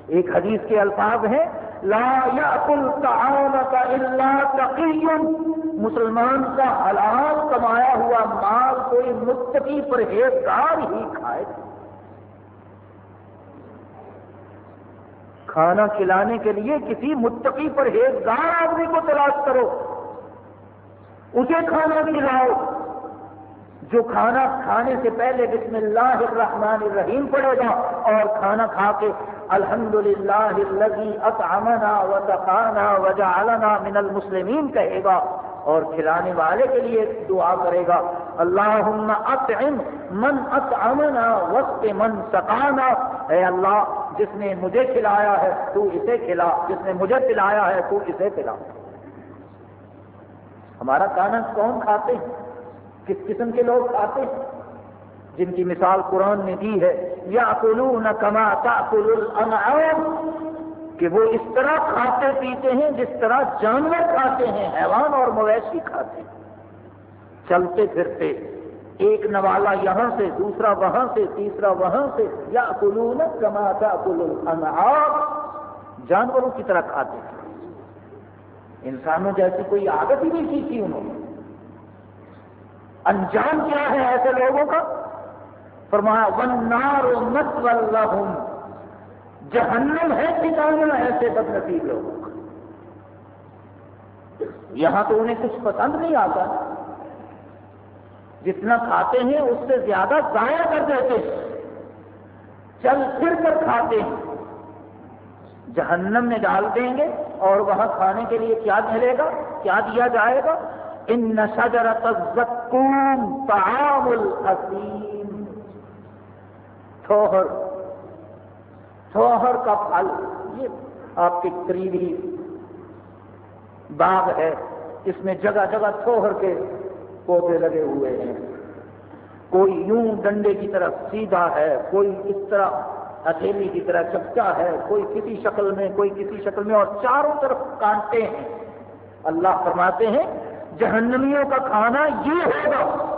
ایک حدیث کے الفاظ ہیں لا کا اللہ تقی مسلمان کا حلال کمایا ہوا مال کوئی متقی پرہیزگار ہی کھائے. کھانا کھلانے کے لیے کسی متقی پرہیزگار آدمی کو تلاش کرو. اسے کھانا کھلاؤ. جو کھانا کھانے سے پہلے بسم اللہ الرحمن الرحیم پڑے گا اور کھانا کھا کے الحمد للہ اطعمنا وتقانا وجعلنا من المسلمین کہے گا اور کھلانے والے کے لیے دعا کرے گا۔ اللہ اطعم من اطعمنا وسط من سقانا۔ اے اللہ، جس نے مجھے کھلایا ہے، تو اسے کھلا۔ جس نے مجھے پلایا ہے، تو اسے پلا۔ ہمارا کھانا کون کھاتے ہیں؟ کس قسم کے لوگ کھاتے ہیں؟ جن کی مثال قرآن نے دی ہے۔ یا کما تا کہ کہ وہ اس طرح کھاتے پیتے ہیں جس طرح جانور کھاتے ہیں، حیوان اور مویشی کھاتے ہیں۔ چلتے پھرتے، ایک نوالا یہاں سے، دوسرا وہاں سے، تیسرا وہاں سے یا کلون کماتا کلون جانوروں کی طرح کھاتے ہیں۔ انسانوں جیسی کوئی عادت ہی نہیں سیکھی انہوں نے۔ انجام کیا ہے ایسے لوگوں کا؟ فرمایا ون نار و جہنم ہے ٹھکانا ایسے بد نصیب لوگوں کا یہاں تو انہیں کچھ پسند نہیں آتا۔ جتنا کھاتے ہیں، اس سے زیادہ ضائع کر دیتے ہیں۔ چل پھر کر کھاتے ہیں۔ جہنم میں ڈال دیں گے اور وہاں کھانے کے لیے کیا ملے گا؟ کیا دیا جائے گا؟ ان نشجرت الزکوم طعام الحسین تھوہر تھوہر کا پھل، یہ آپ کے قریبی باغ ہے، اس میں جگہ جگہ تھوہر کے پودے لگے ہوئے ہیں۔ کوئی یوں ڈنڈے کی طرف سیدھا ہے، کوئی اس طرح ہتھیلی کی طرح چپچا ہے، کوئی کسی شکل میں، کوئی کسی شکل میں اور چاروں طرف کانٹے ہیں۔ اللہ فرماتے ہیں، جہنمیوں کا کھانا یہ ہوگا۔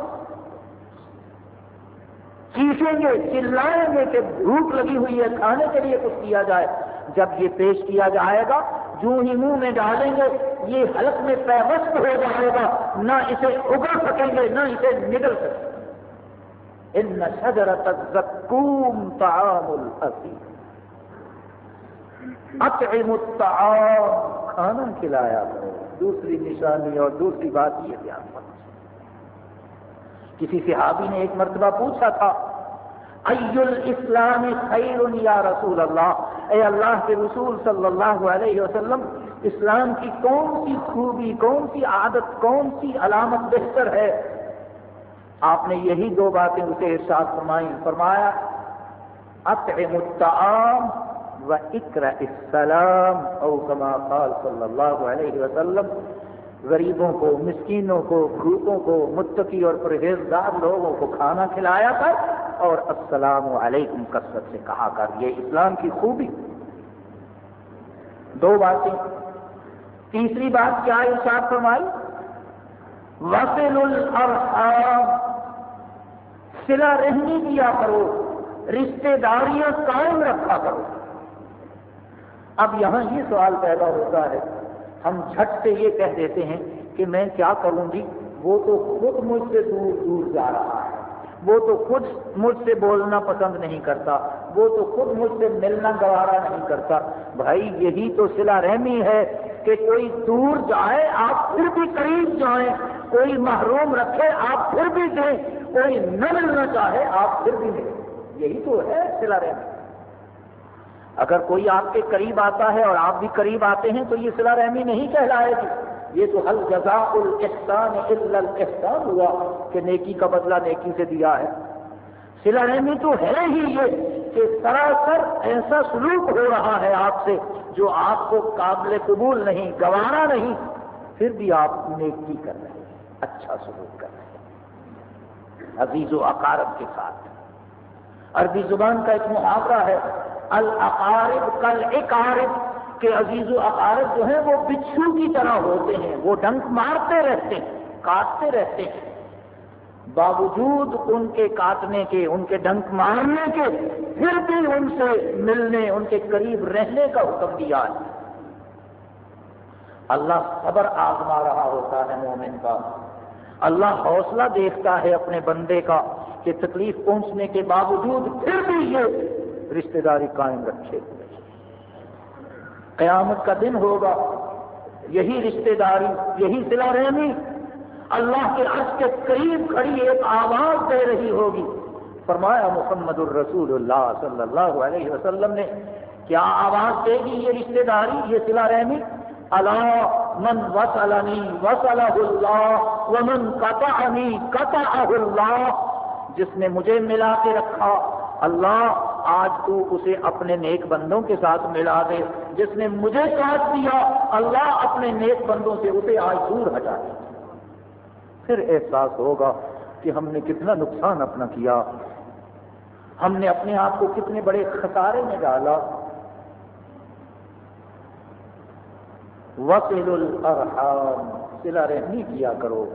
چیخیں گے چلائیں گے کہ بھوک لگی ہوئی ہے، کھانے کے لیے کچھ کیا جائے۔ جب یہ پیش کیا جائے گا، جو ہی منہ میں ڈالیں گے، یہ حلق میں پیوست ہو جائے گا۔ نہ اسے اگڑ سکیں گے، نہ اسے نگل سکیں گے۔ ان شجرت طعام الحسین اطعم الطعام، کھانا کھلایا کرو۔ دوسری نشانی اور دوسری بات یہ دھیان رکھو کسی صحابی نے ایک مرتبہ پوچھا تھا، ای الاسلام خیر یا رسول اللہ؟ اے اللہ کے رسول صلی اللہ علیہ وسلم، اسلام کی کون سی خوبی، کون سی عادت، کون سی علامت بہتر ہے؟ آپ نے یہی دو باتیں اسے ارشاد فرمائی فرمایا، اطعم الطعام و اقرا السلام او کما قال صلی اللہ علیہ وسلم غریبوں کو، مسکینوں کو، بھوکوں کو، متقی اور پرہیزگار لوگوں کو کھانا کھلایا کر اور السلام علیکم کثرت سے کہا کر، یہ اسلام کی خوبی۔ دو باتیں۔ تیسری بات کیا ارشاد فرمائی؟ وسل الارحام سلا رحمی کیا کرو رشتے داریاں قائم رکھا کرو۔ اب یہاں یہ سوال پیدا ہوتا ہے ہم جھٹ سے یہ کہہ دیتے ہیں کہ میں کیا کروں گی وہ تو خود مجھ سے دور دور جا رہا ہے۔ وہ تو خود مجھ سے بولنا پسند نہیں کرتا۔ وہ تو خود مجھ سے ملنا گوارا نہیں کرتا۔ بھائی یہی تو سلا رحمی ہے کہ کوئی دور جائے آپ پھر بھی قریب جائیں۔ کوئی محروم رکھے آپ پھر بھی دیں۔ کوئی نہ ملنا چاہے آپ پھر بھی ملیں۔ یہی تو ہے سلا رحمی۔ اگر کوئی آپ کے قریب آتا ہے اور آپ بھی قریب آتے ہیں تو یہ سلا رحمی نہیں کہلائے گی۔ یہ تو حل جزا الاحسان الا الاحسان ہوا کہ نیکی کا بدلہ نیکی سے دیا ہے۔ سلا رحمی تو ہے ہی یہ کہ سراسر ایسا سلوک ہو رہا ہے آپ سے جو آپ کو قابل قبول نہیں، گوارا نہیں، پھر بھی آپ نیکی کر رہے ہیں اچھا سلوک کر رہے ہیں۔ عزیز و اقارب کے ساتھ۔ عربی زبان کا ایک محاورہ ہے۔ الاقارب کل اقارب کہ عزیز و اقارب جو ہیں وہ بچھو کی طرح ہوتے ہیں، وہ ڈنک مارتے رہتے ہیں، کاٹتے رہتے ہیں۔ باوجود ان کے کاٹنے کے، ان کے ڈنک مارنے کے، پھر بھی ان سے ملنے، ان کے قریب رہنے کا حکم دیا۔ ہے اللہ صبر آزما رہا ہوتا ہے مومن کا۔ اللہ حوصلہ دیکھتا ہے اپنے بندے کا کہ تکلیف پہنچنے کے باوجود پھر بھی یہ رشتے داری قائم رکھے قیامت کا دن ہوگا، یہی رشتے داری، یہی سلا رحمی۔ اللہ کے عرش کے قریب کھڑی ایک آواز دے رہی ہوگی۔ فرمایا محمد الرسول اللہ صلی اللہ علیہ وسلم نے، کیا آواز دے گی یہ رشتے داری، یہ سلا رحمی؟ اللہ من وسلنی وسلہ اللہ، ومن قطعنی، قطعہ اللہ۔ جس نے مجھے ملا کے رکھا، اللہ آج تو اسے اپنے نیک بندوں کے ساتھ ملا دے۔ جس نے مجھے کاٹ دیا، اللہ اپنے نیک بندوں سے اسے آج دور ہٹا دے۔ پھر احساس ہوگا کہ ہم نے کتنا نقصان اپنا کیا۔ ہم نے اپنے آپ کو کتنے بڑے خسارے میں ڈالا۔ وسیل الارحام سلا رحمی کیا کرو۔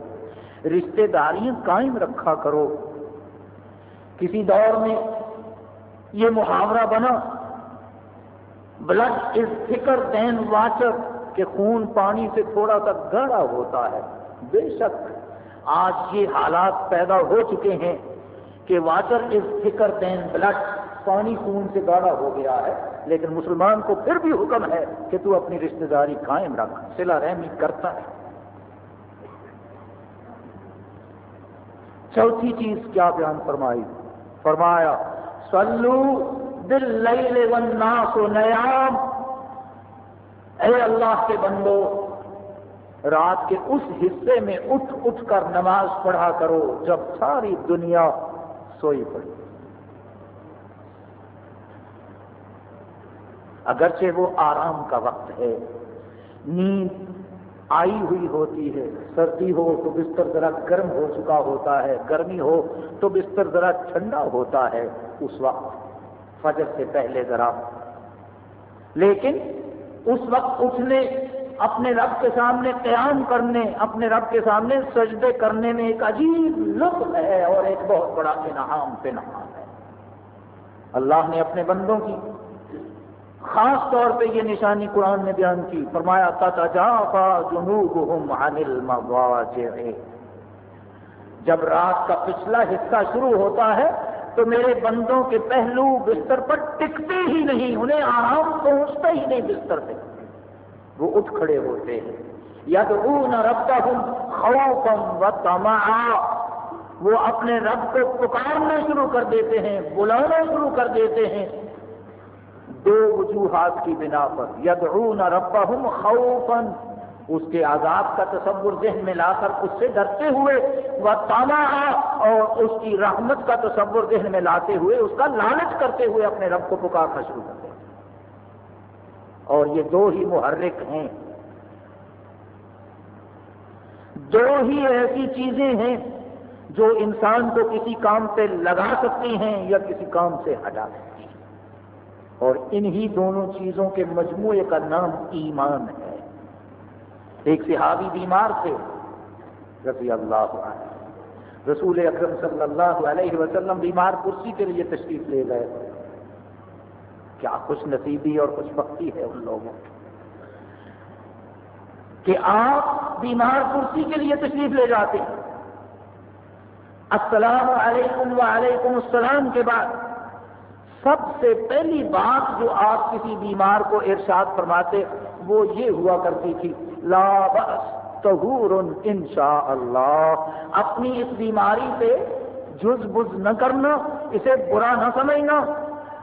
رشتے داریاں قائم رکھا کرو۔ کسی دور میں یہ محاورہ بنا۔ بلڈ از فکر دین واچر کہ خون پانی سے تھوڑا سا گاڑا ہوتا ہے۔ بے شک آج یہ حالات پیدا ہو چکے ہیں کہ واٹر از فکر دین بلڈ پانی خون سے گاڑا ہو گیا ہے۔ لیکن مسلمان کو پھر بھی حکم ہے کہ تو اپنی رشتہ داری قائم رکھ سلا رحمی کرتا ہے۔ چوتھی چیز کیا بیان فرمائی؟ فرمایا سلو دل لئی والناس نیام۔ اے اللہ کے بندو، رات کے اس حصے میں اٹھ اٹھ کر نماز پڑھا کرو، جب ساری دنیا سوئی پڑی۔ اگرچہ وہ آرام کا وقت ہے، نیند آئی ہوئی ہوتی ہے، سردی ہو تو بستر ذرا گرم ہو چکا ہوتا ہے، گرمی ہو تو بستر ذرا ٹھنڈا ہوتا ہے۔ اس وقت فجر سے پہلے ذرا۔ لیکن اس وقت اٹھنے، اپنے رب کے سامنے قیام کرنے، اپنے رب کے سامنے سجدے کرنے میں ایک عجیب لطف ہے اور ایک بہت بڑا انعام پہ نام ہے۔ اللہ نے اپنے بندوں کی، خاص طور پہ یہ نشانی قرآن نے بیان کی، فرمایا جب رات کا پچھلا حصہ شروع ہوتا ہے تو میرے بندوں کے پہلو بستر پر ٹکتے ہی نہیں، انہیں آرام پہنچتا ہی نہیں بستر پہ۔ وہ اٹھ کھڑے ہوتے ہیں۔ یا تو وہ اپنے رب کو پکارنا شروع کر دیتے ہیں، بلانا شروع کر دیتے ہیں۔ دو وجوہات کی بنا پر۔ یدعون ربهم خوفا۔ اس کے عذاب کا تصور ذہن میں لا کر اس سے ڈرتے ہوئے، وہ تانا اور اس کی رحمت کا تصور ذہن میں لاتے ہوئے، اس کا لالچ کرتے ہوئے اپنے رب کو پکارنا شروع کرتے ہیں اور یہ دو ہی محرک ہیں۔ دو ہی ایسی چیزیں ہیں جو انسان کو کسی کام پہ لگا سکتی ہیں یا کسی کام سے ہٹا سکتی ہیں۔ اور انہی دونوں چیزوں کے مجموعے کا نام ایمان ہے۔ ایک صحابی بیمار تھے، رضی اللہ عنہ۔ رسول اکرم صلی اللہ علیہ وسلم بیمار کرسی کے لیے تشریف لے گئے۔ کیا خوش نصیبی اور خوش بختی ہے ان لوگوں۔ کہ آپ بیمار کرسی کے لیے تشریف لے جاتے ہیں۔ السلام علیکم وعلیکم السلام کے بعد۔ سب سے پہلی بات جو آپ کسی بیمار کو ارشاد فرماتے، وہ یہ ہوا کرتی تھی، لا بس تہور ان شاء اللہ اپنی اس بیماری سے جز بز نہ کرنا، اسے برا نہ سمجھنا۔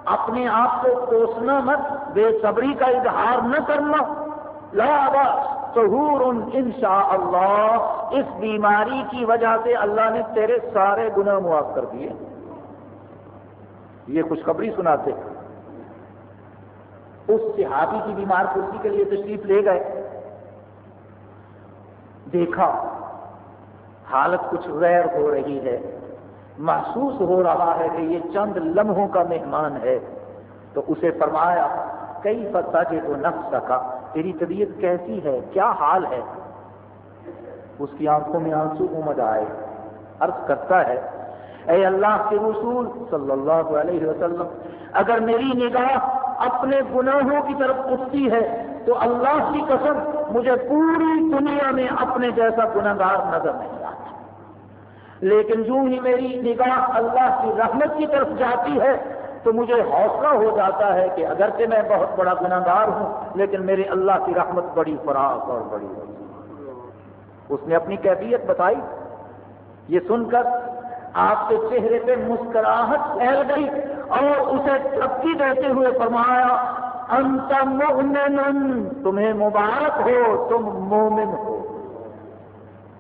اپنے آپ کو کوسنا مت، بے صبری کا اظہار نہ کرنا۔ لا بس تہور ان شاء اللہ اس بیماری کی وجہ سے اللہ نے تیرے سارے گناہ معاف کر دیے۔ یہ خوشخبری سناتے۔ اس صحابی کی بیمار کرسی کے لیے تشریف لے گئے۔ دیکھا، حالت کچھ غیر ہو رہی ہے۔ محسوس ہو رہا ہے کہ یہ چند لمحوں کا مہمان ہے۔ تو اسے فرمایا کئی فتح تو نفس سکا تیری طبیعت کیسی ہے؟ کیا حال ہے؟ اس کی آنکھوں میں آنسو امد آئے۔ عرض کرتا ہے اے اللہ کے رسول صلی اللہ علیہ وسلم، اگر میری نگاہ اپنے گناہوں کی طرف اٹھتی ہے، تو اللہ کی قسم، مجھے پوری دنیا میں اپنے جیسا گناگار نظر نہیں آتا۔ لیکن جو ہی میری نگاہ اللہ کی رحمت کی طرف جاتی ہے، تو مجھے حوصلہ ہو جاتا ہے کہ اگرچہ میں بہت بڑا گناگار ہوں، لیکن میرے اللہ کی رحمت بڑی فراق اور بڑی اس نے اپنی کیفیت بتائی۔ یہ سن کر آپ کے چہرے پہ مسکراہٹ پھیل گئی اور اسے ترقی دیتے ہوئے فرمایا، انت مؤمن تمہیں مبارک ہو، تم مومن ہو۔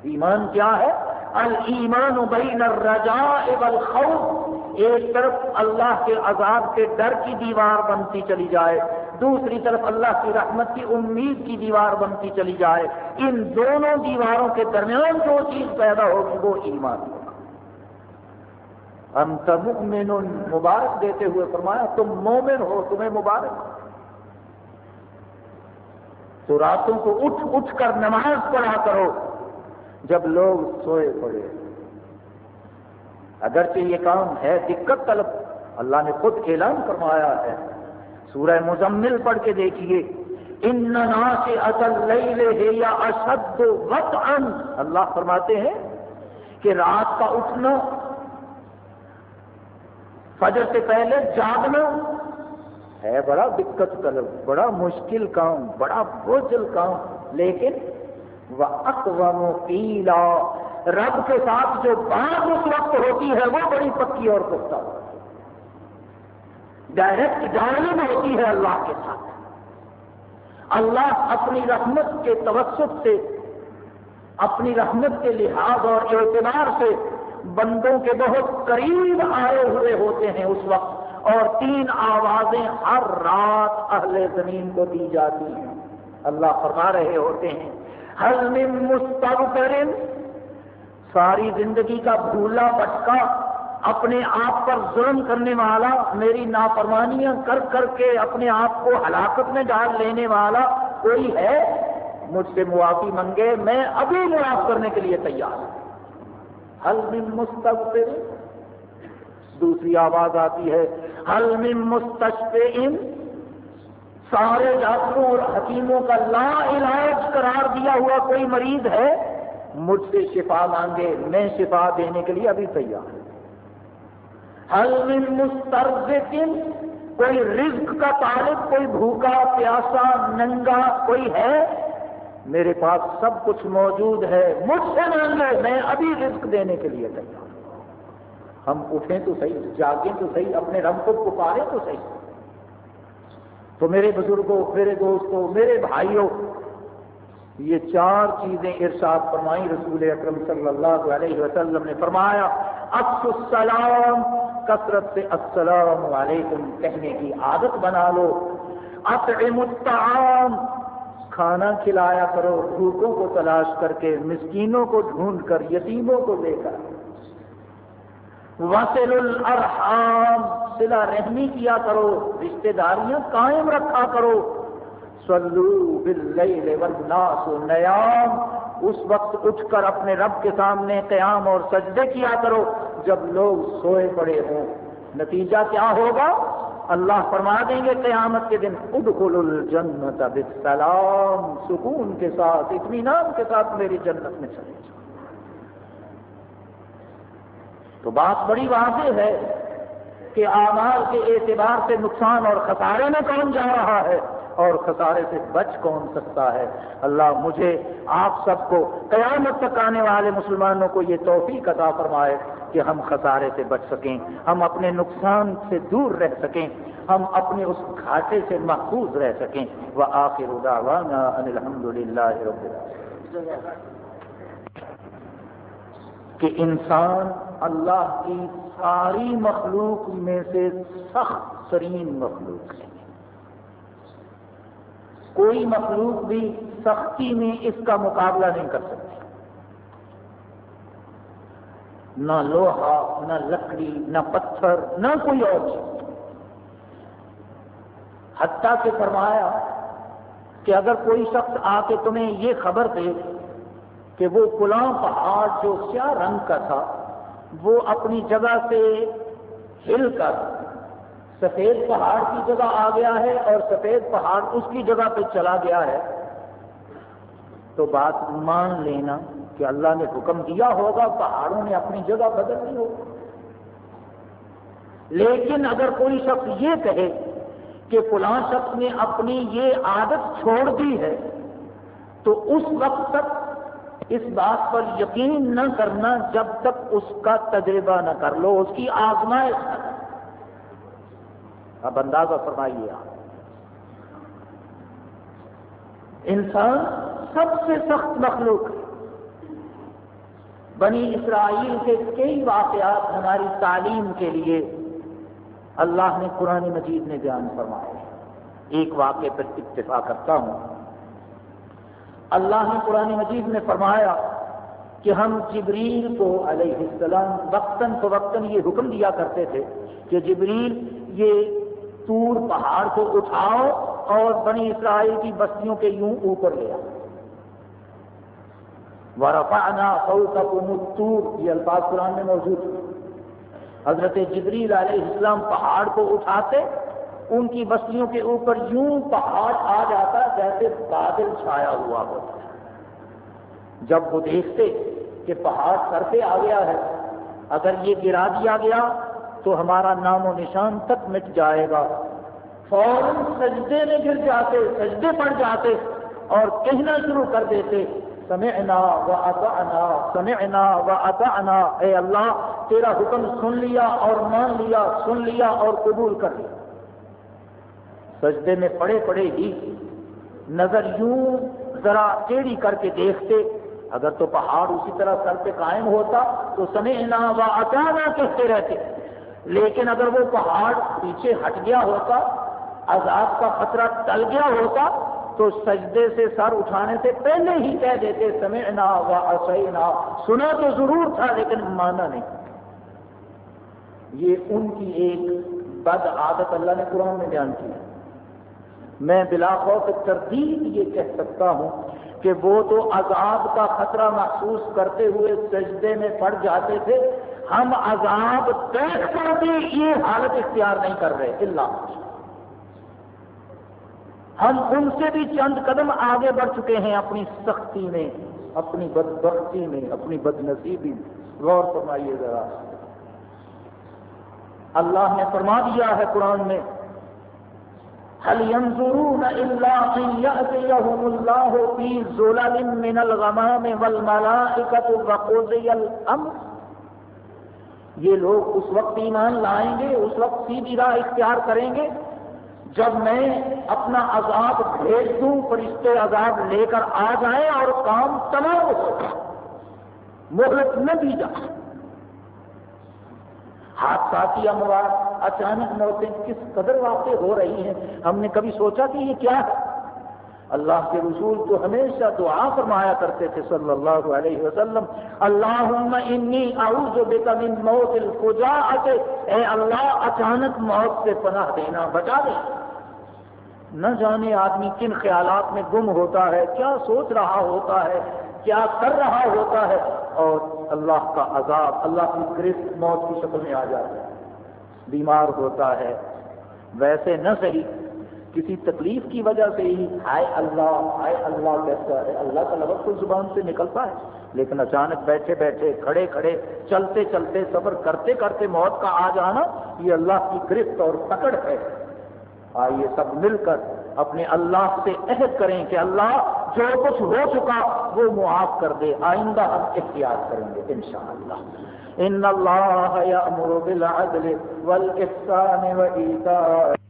ایمان کیا ہے؟ المان بین الرجاء والخوف۔ ایک طرف اللہ کے عذاب کے ڈر کی دیوار بنتی چلی جائے، دوسری طرف اللہ کی رحمت کی امید کی دیوار بنتی چلی جائے۔ ان دونوں دیواروں کے درمیان جو چیز پیدا ہوگی وہ ایمان ہوگا انت مؤمن مبارک دیتے ہوئے فرمایا، تم مومن ہو، تمہیں مبارک۔ تو راتوں کو اٹھ اٹھ کر نماز پڑھا کرو، جب لوگ سوئے پڑے۔ اگرچہ یہ کام ہے دقت طلب، اللہ نے خود اعلان فرمایا ہے۔ سورہ مزمل پڑھ کے دیکھیے، ان سے اصل ہے یا اشد وقت اللہ فرماتے ہیں کہ رات کا اٹھنا فجر سے پہلے جاگنا ہے بڑا دقت طلب بڑا مشکل کام، بڑا بوجھل کام۔ لیکن وہ اقوام پیلا رب کے ساتھ جو بات اس وقت ہوتی ہے، وہ بڑی پکی اور پختہ ڈائریکٹ جانب ہوتی ہے اللہ کے ساتھ۔ اللہ اپنی رحمت کے توسط سے، اپنی رحمت کے لحاظ اور اعتبار سے بندوں کے بہت قریب آئے ہوئے ہوتے ہیں اس وقت، اور تین آوازیں ہر رات اہل زمین کو دی جاتی ہیں۔ اللہ فرما رہے ہوتے ہیں ہر مستقر ساری زندگی کا بھولا بٹکا اپنے آپ پر ظلم کرنے والا، میری نافرمانیاں کر کر کے اپنے آپ کو ہلاکت میں ڈال لینے والا کوئی ہے؟ مجھ سے معافی منگے میں ابھی معاف کرنے کے لیے تیار ہوں۔ حل من مستقبل دوسری آواز آتی ہے حل من مستشفین سارے ڈاکٹروں اور حکیموں کا لا علاج قرار دیا ہوا کوئی مریض ہے، مجھ سے شفا مانگے، میں شفا دینے کے لیے ابھی تیار ہوں۔ حل من مسترزقین کوئی رزق کا طالب، کوئی بھوکا، پیاسا، ننگا، کوئی ہے میرے پاس سب کچھ موجود ہے، مجھ سے مانگے میں ابھی رزق دینے کے لیے تیار ہم اٹھیں تو صحیح، جاگیں تو صحیح، اپنے رب کو پکارے تو صحیح۔ تو میرے بزرگوں، میرے دوستوں، میرے بھائیوں، یہ چار چیزیں ارشاد فرمائی رسول اکرم صلی اللہ علیہ وسلم نے فرمایا السلام، کثرت سے السلام علیکم کہنے کی عادت بنا لو۔ اطعم الطعام کھانا کھلایا کرو، بھوکوں کو تلاش کر کے، مسکینوں کو ڈھونڈ کر، یتیموں کو لے کر۔ وسل الارحام سلا رحمی کیا کرو رشتے داریاں قائم رکھا کرو۔ سلو باللیل والناس نیام، اس وقت اٹھ کر اپنے رب کے سامنے قیام اور سجدے کیا کرو، جب لوگ سوئے پڑے ہوں۔ نتیجہ کیا ہوگا؟ اللہ فرما دیں گے قیامت کے دن، ادخل الجنت بالسلام، سکون کے ساتھ، اطمینان کے ساتھ میری جنت میں چلے جاؤ۔ تو بات بڑی واضح ہے کہ آمار کے اعتبار سے نقصان اور خسارے میں کون جا رہا ہے۔ اور خسارے سے بچ کون سکتا ہے؟ اللہ مجھے، آپ سب کو قیامت تک آنے والے مسلمانوں کو یہ توفیق عطا فرمائے کہ ہم خسارے سے بچ سکیں، ہم اپنے نقصان سے دور رہ سکیں، ہم اپنے اس گھاٹے سے محفوظ رہ سکیں۔ وہ آخر الحمد للہ کہ انسان اللہ کی ساری مخلوق میں سے سخت ترین مخلوق ہے۔ کوئی مخلوق بھی سختی میں اس کا مقابلہ نہیں کر سکتی۔ نہ لوہا، نہ لکڑی، نہ پتھر، نہ کوئی اور چیز۔ حتیٰ کہ فرمایا کہ اگر کوئی شخص آ کے تمہیں یہ خبر دے کہ وہ کلاں پہاڑ جو کیا رنگ کا تھا، وہ اپنی جگہ سے ہل کر سفید پہاڑ کی جگہ آ گیا ہے اور سفید پہاڑ اس کی جگہ پہ چلا گیا ہے۔ تو بات مان لینا کہ اللہ نے حکم دیا ہوگا، پہاڑوں نے اپنی جگہ بدل لی ہوگی۔ لیکن اگر کوئی شخص یہ کہے کہ فلاں شخص نے اپنی یہ عادت چھوڑ دی ہے، تو اس وقت تک اس بات پر یقین نہ کرنا جب تک اس کا تجربہ نہ کر لو، اس کی آزمائش نہ کر اب اندازہ فرمائیے آپ۔ انسان سب سے سخت مخلوق ہے۔ بنی اسرائیل کے کئی واقعات ہماری تعلیم کے لیے اللہ نے قرآن مجید نے بیان فرمائے ایک واقعے پر اتفاق کرتا ہوں۔ اللہ نے قرآن مجید میں فرمایا کہ ہم جبریل کو علیہ السلام وقتاً فوقتاً یہ حکم دیا کرتے تھے کہ جبریل یہ تور پہاڑ کو اٹھاؤ اور بنی اسرائیل کی بستیوں کے یوں اوپر لیا ورفعنا فوقكم الطور، یہ الفاظ قرآن میں موجود ہے حضرت جبریل علیہ السلام پہاڑ کو اٹھاتے، ان کی بستیوں کے اوپر یوں پہاڑ آ جاتا جیسے بادل چھایا ہوا ہوتا۔ جب وہ دیکھتے کہ پہاڑ سر پہ آ گیا ہے، اگر یہ گرا دیا گیا تو ہمارا نام و نشان تک مٹ جائے گا۔ فوراً سجدے میں گر جاتے، سجدے پڑ جاتے اور کہنا شروع کر دیتے، سمعنا و اطعنا، سمعنا و اطعنا۔ اے اللہ، تیرا حکم سن لیا اور مان لیا، سن لیا اور قبول کر لیا۔ سجدے میں پڑے پڑے ہی نظر یوں ذرا ٹیڑھی کر کے دیکھتے، اگر تو پہاڑ اسی طرح سر پہ قائم ہوتا تو سمعنا و اطعنا کہتے رہتے۔ لیکن اگر وہ پہاڑ پیچھے ہٹ گیا ہوتا، عذاب کا خطرہ ٹل گیا ہوتا، تو سجدے سے سر اٹھانے سے پہلے ہی کہہ دیتے، سمعنا و اسینا سنا تو ضرور تھا لیکن مانا نہیں۔ یہ ان کی ایک بد عادت اللہ نے قرآن میں بیان کی میں بلا خوف تردید یہ کہہ سکتا ہوں کہ وہ تو عذاب کا خطرہ محسوس کرتے ہوئے سجدے میں پڑ جاتے تھے ہم عذاب دیکھ کر بھی یہ حالت اختیار نہیں کر رہے اللہ ہم۔ ان سے بھی چند قدم آگے بڑھ چکے ہیں اپنی سختی میں، اپنی بدبختی میں، اپنی بد نصیبی میں۔ غور فرمائیے ذرا۔ اللہ نے فرما دیا ہے قرآن میں، هل ينظرون إلا أن يأتيهم الله في ظلل من الغمام والملائكة وقضي الأمر یہ لوگ اس وقت ایمان لائیں گے، اس وقت سیدھی راہ اختیار کریں گے۔ جب میں اپنا عذاب بھیج دوں، فرشتے عذاب لے کر آ جائیں اور کام تمام ہو مہلت نہ دی جائے۔ حادثاتی اموات اچانک موتیں کس قدر واقع ہو رہی ہیں؟ ہم نے کبھی سوچا کہ یہ کیا ہے؟ اللہ کے رسول تو ہمیشہ دعا فرمایا کرتے تھے صلی اللہ علیہ وسلم، اللہم انی اعوذ بک من موت الفجاعت. اے اللہ، اچانک موت سے پناہ دینا بچا دے۔ نہ جانے آدمی کن خیالات میں گم ہوتا ہے، کیا سوچ رہا ہوتا ہے، کیا کر رہا ہوتا ہے، اور اللہ کا عذاب، اللہ کی گرفت موت کی شکل میں آ جاتا ہے۔ بیمار ہوتا ہے۔ ویسے نہ صحیح کسی تکلیف کی وجہ سے ہی ہائے اللہ ہائے اللہ کہتا ہے؟ اللہ کا لفظ تو زبان سے نکلتا ہے۔ لیکن اچانک بیٹھے بیٹھے، کھڑے کھڑے، چلتے چلتے سفر کرتے کرتے موت کا آ جانا یہ اللہ کی گرفت اور پکڑ ہے۔ آئیے سب مل کر اپنے اللہ سے عہد کریں کہ اللہ جو کچھ ہو چکا وہ معاف کر دے۔ آئندہ ہم اختیار کریں گے انشاءاللہ۔ ان اللہ یامر بالعدل والاحسان وایتاء